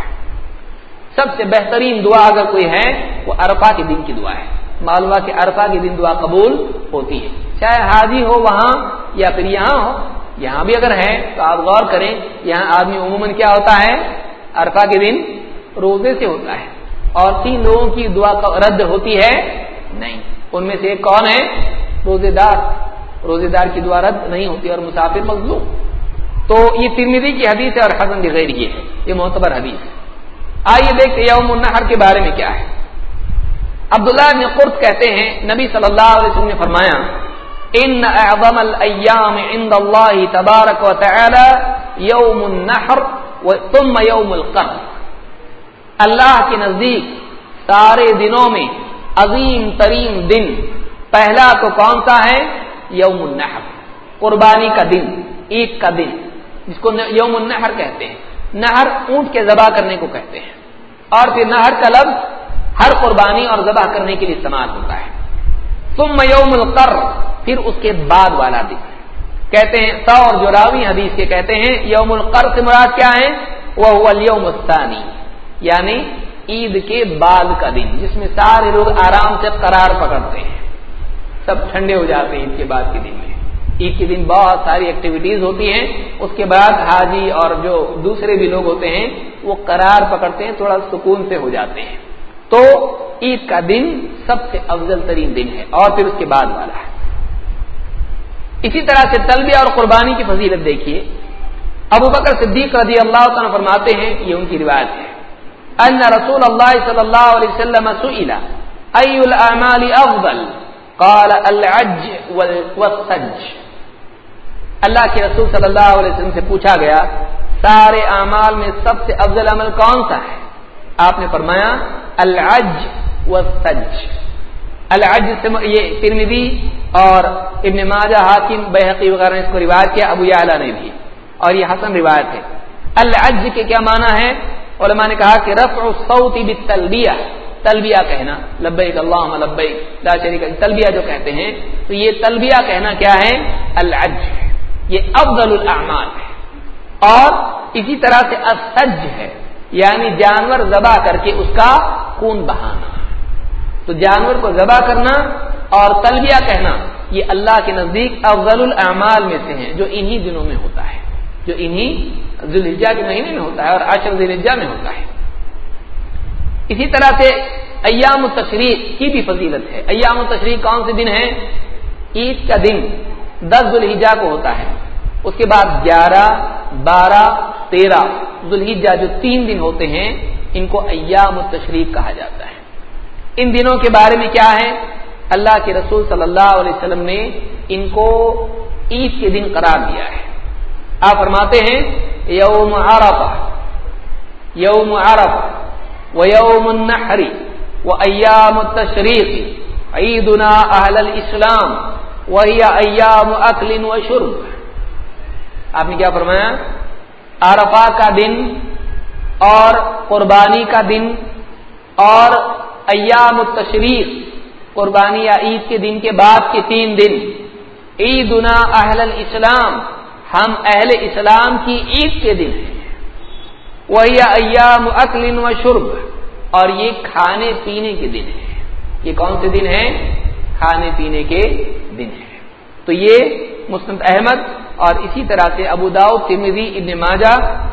سب سے بہترین دعا اگر کوئی ہے، وہ ارفا کے دن کی دعا ہے۔ معلوم کہ ارفا کے دن دعا قبول ہوتی ہے۔ چاہے حاضی ہو وہاں یا پھر یہاں ہو، یہاں بھی اگر ہے تو آپ غور کریں، یہاں آدمی عموماً کیا ہوتا ہے؟ ارفا کے دن روزے سے ہوتا ہے۔ اور تین لوگوں کی دعا رد ہوتی ہے؟ نہیں۔ ان میں سے ایک کون ہے؟ روزے دار۔ روزے دار کی دعا رد نہیں ہوتی اور مسافر مظلوم۔ تو یہ ترمیدی کی حدیث ہے اور حسن بغیر یہ ہے۔ یہ معتبر حدیث ہے۔ آئیے دیکھتے یوم النحر کے بارے میں کیا ہے۔ عبداللہ نے قرط کہتے ہیں، نبی صلی اللہ علیہ وسلم نے فرمایا، ان اعظم الایام عند اللہ تبارک و تعالی یوم النحر ثم یوم القر اللہ کے نزدیک سارے دنوں میں عظیم ترین دن۔ پہلا تو کون سا ہے؟ یوم النحر، قربانی کا دن، عید کا دن، جس کو یوم النحر کہتے ہیں، نہر اونٹ کے ذبح کرنے کو کہتے ہیں۔ اور پھر نہر کا لفظ ہر قربانی اور ذبح کرنے کے لیے استعمال ہوتا ہے۔ تم یوم القر، پھر اس کے بعد والا دن۔ کہتے ہیں، سو اور جو راوی حدیث کے کہتے ہیں، یوم القر سے مراد کیا ہے؟ وہ یوم الثانی یعنی عید کے بعد کا دن، جس میں سارے لوگ آرام سے قرار پکڑتے ہیں۔ سب ٹھنڈے ہو جاتے ہیں عید کے بعد کے دن میں۔ عید کے دن بہت ساری ایکٹیویٹیز ہوتی ہیں۔ اس کے بعد حاجی اور جو دوسرے بھی لوگ ہوتے ہیں، وہ قرار پکڑتے ہیں، تھوڑا سکون سے ہو جاتے ہیں۔ تو عید کا دن سب سے افضل ترین دن ہے۔ اور پھر اس کے بعد والا ہے۔ اسی طرح سے تلبیہ اور قربانی کی فضیلت دیکھیے۔ ابو بکر صدیق رضی اللہ تعالیٰ فرماتے ہیں، یہ ان کی روایت ہے۔ ان رسول اللہ صلی اللہ علیہ وسلم افضل؟ قال العج والسج اللہ کے رسول صلی اللہ علیہ وسلم سے پوچھا گیا، سارے اعمال میں سب سے افضل عمل کون سا ہے؟ آپ نے فرمایا، العج و سج العج سے یہ ترمیدی اور ابن ماجہ، حاکم بحقی وغیرہ نے اس کو روایت کیا، ابو اعلیٰ نے بھی. اور یہ حسن روایت ہے. العج کے کیا معنی ہے؟ علماء نے کہا کہ رفع الصوت بالتلبیہ. تلبیہ کہنا، لبیک اللہ لبیک، لا شریک تلبیہ جو کہتے ہیں، تو یہ تلبیہ کہنا کیا ہے؟ العج یہ افضل الاعمال ہے، اور اسی طرح سے اسج ہے یعنی جانور ذبح کر کے اس کا خون بہانا۔ تو جانور کو ذبح کرنا اور تلبیہ کہنا، یہ اللہ کے نزدیک افضل الاعمال میں سے ہیں، جو انہی دنوں میں ہوتا ہے، جو انہی ذوالحجہ کے مہینے میں ہوتا ہے اور عشر ذوالحجہ میں ہوتا ہے۔ اسی طرح سے ایام التشریق کی بھی فضیلت ہے۔ ایام التشریق کون سے دن ہیں؟ عید کا دن دس ذوالحجہ کو ہوتا ہے۔ اس کے بعد گیارہ، بارہ، تیرہ۔ ذوالحجہ جو تین دن ہوتے ہیں، ان کو ایام التشریق کہا جاتا ہے۔ ان دنوں کے بارے میں کیا ہے؟ اللہ کے رسول صلی اللہ علیہ وسلم نے ان کو عید کے دن قرار دیا ہے۔ آپ فرماتے ہیں، یوم عرفہ۔ یوم عرفہ۔ و یوم النحری و ایام التشریق عیدنا اہل الاسلام وہی ایام اکل و شرب آپ نے کیا فرمایا؟ عرفہ کا دن اور قربانی کا دن اور ایام التشریق قربانی یا عید کے دن کے بعد کے تین دن. عیدنا اہل الاسلام، ہم اہل اسلام کی عید کے دن ہیں۔ وہی ایام اکل و شرب۔ اور یہ کھانے پینے کے دن ہیں۔ یہ کون سے دن ہیں؟ کھانے پینے کے دن ہیں۔ تو یہ مسند احمد اور اسی طرح سے ابوداؤ تمدی ابن ماجہ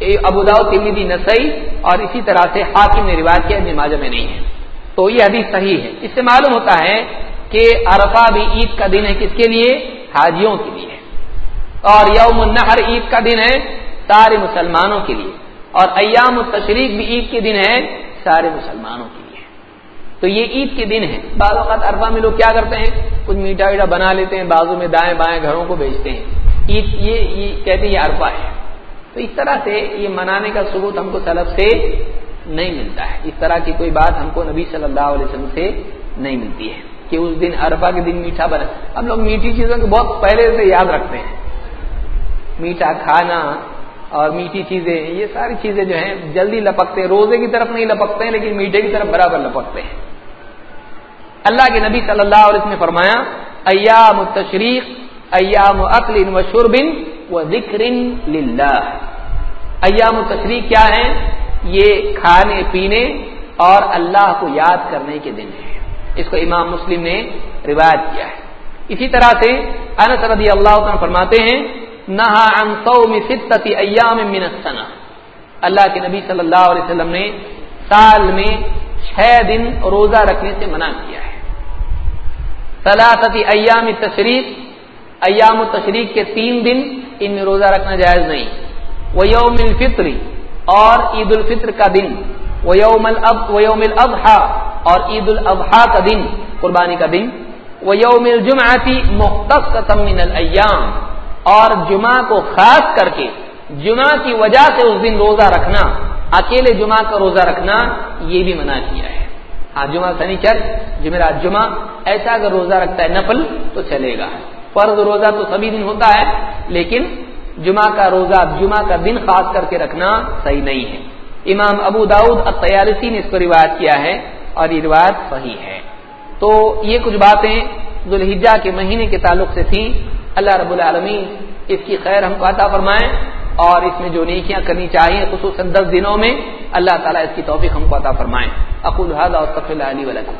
ابوداؤ تمدی نسائی اور اسی طرح سے حاکم نے روایت کیا، ابن ماجہ میں نہیں ہے۔ تو یہ حدیث صحیح ہے۔ اس سے معلوم ہوتا ہے کہ عرفہ بھی عید کا دن ہے کس کے لیے؟ حاجیوں کے لیے۔ اور یوم النحر عید کا دن ہے سارے مسلمانوں کے لیے۔ اور ایام التشریق بھی عید کے دن ہے سارے مسلمانوں کے لیے۔ تو یہ عید کے دن ہے۔ بعض اوقات عرفہ میں لوگ کیا کرتے ہیں؟ کچھ میٹھا ویٹا بنا لیتے ہیں بازو میں دائیں بائیں گھروں کو بیچتے ہیں۔ عید یہ, یہ کہتے ہیں یہ عرفہ ہے۔ تو اس طرح سے یہ منانے کا ثبوت ہم کو سلف سے نہیں ملتا ہے۔ اس طرح کی کوئی بات ہم کو نبی صلی اللہ علیہ وسلم سے نہیں ملتی ہے کہ اس دن عرفہ کے دن میٹھا بنا۔ ہم لوگ میٹھی چیزوں کو بہت پہلے سے یاد رکھتے ہیں۔ میٹھا کھانا اور میٹھی چیزیں، یہ ساری چیزیں جو ہیں، جلدی لپکتے ہیں روزے کی طرف نہیں لپکتے ہیں، لیکن میٹھے کی طرف برابر لپکتے ہیں۔ اللہ کے نبی صلی اللہ علیہ وسلم نے فرمایا، ایام تشریق ایام اقل و شربن و ذکر ایام تشریق کیا ہے یہ کھانے، پینے اور اللہ کو یاد کرنے کے دن ہے اس کو امام مسلم نے روایت کیا ہے۔ اسی طرح سے انس رضی اللہ عنہ فرماتے ہیں نہا عن صوم ستت ایام من السنہ۔ اللہ کے نبی صلی اللہ علیہ وسلم نے سال میں چھ دن روزہ رکھنے سے منع کیا ہے۔ ثلاثت ایام تشریق ایام تشریق کے تین دن ان میں روزہ رکھنا جائز نہیں۔ وہ یوم الفطری اور عید الفطر کا دن وہ یوم الب و یوم الاضحیٰ اور عید الاضحیٰ کا دن، قربانی کا دن۔ وہ یوم الجمعتی مختص من الایام۔ اور جمعہ کو خاص کر کے جمعہ کی وجہ سے اس دن روزہ رکھنا، اکیلے جمعہ کا روزہ رکھنا، یہ بھی منع کیا ہے۔ ہاں جمعہ سنیچر جمعرات جمعہ ایسا اگر روزہ رکھتا ہے نفل تو چلے گا۔ فرض روزہ تو سبھی دن ہوتا ہے، لیکن جمعہ کا روزہ، جمعہ کا دن خاص کر کے رکھنا صحیح نہیں ہے۔ امام ابو داود الطیالسی نے اس کو روایت کیا ہے اور یہ روایت صحیح ہے۔ تو یہ کچھ باتیں ذوالحجہ کے مہینے کے تعلق سے تھیں۔ اللہ رب العالمین، اس کی خیر ہم کو عطا فرمائیں اور اس میں جو نیکیاں کرنی چاہیے، خصوصاً دس دنوں میں، اللہ تعالیٰ اس کی توفیق ہم کو عطا فرمائیں اقول هذا واستغفر الله لي ولكم.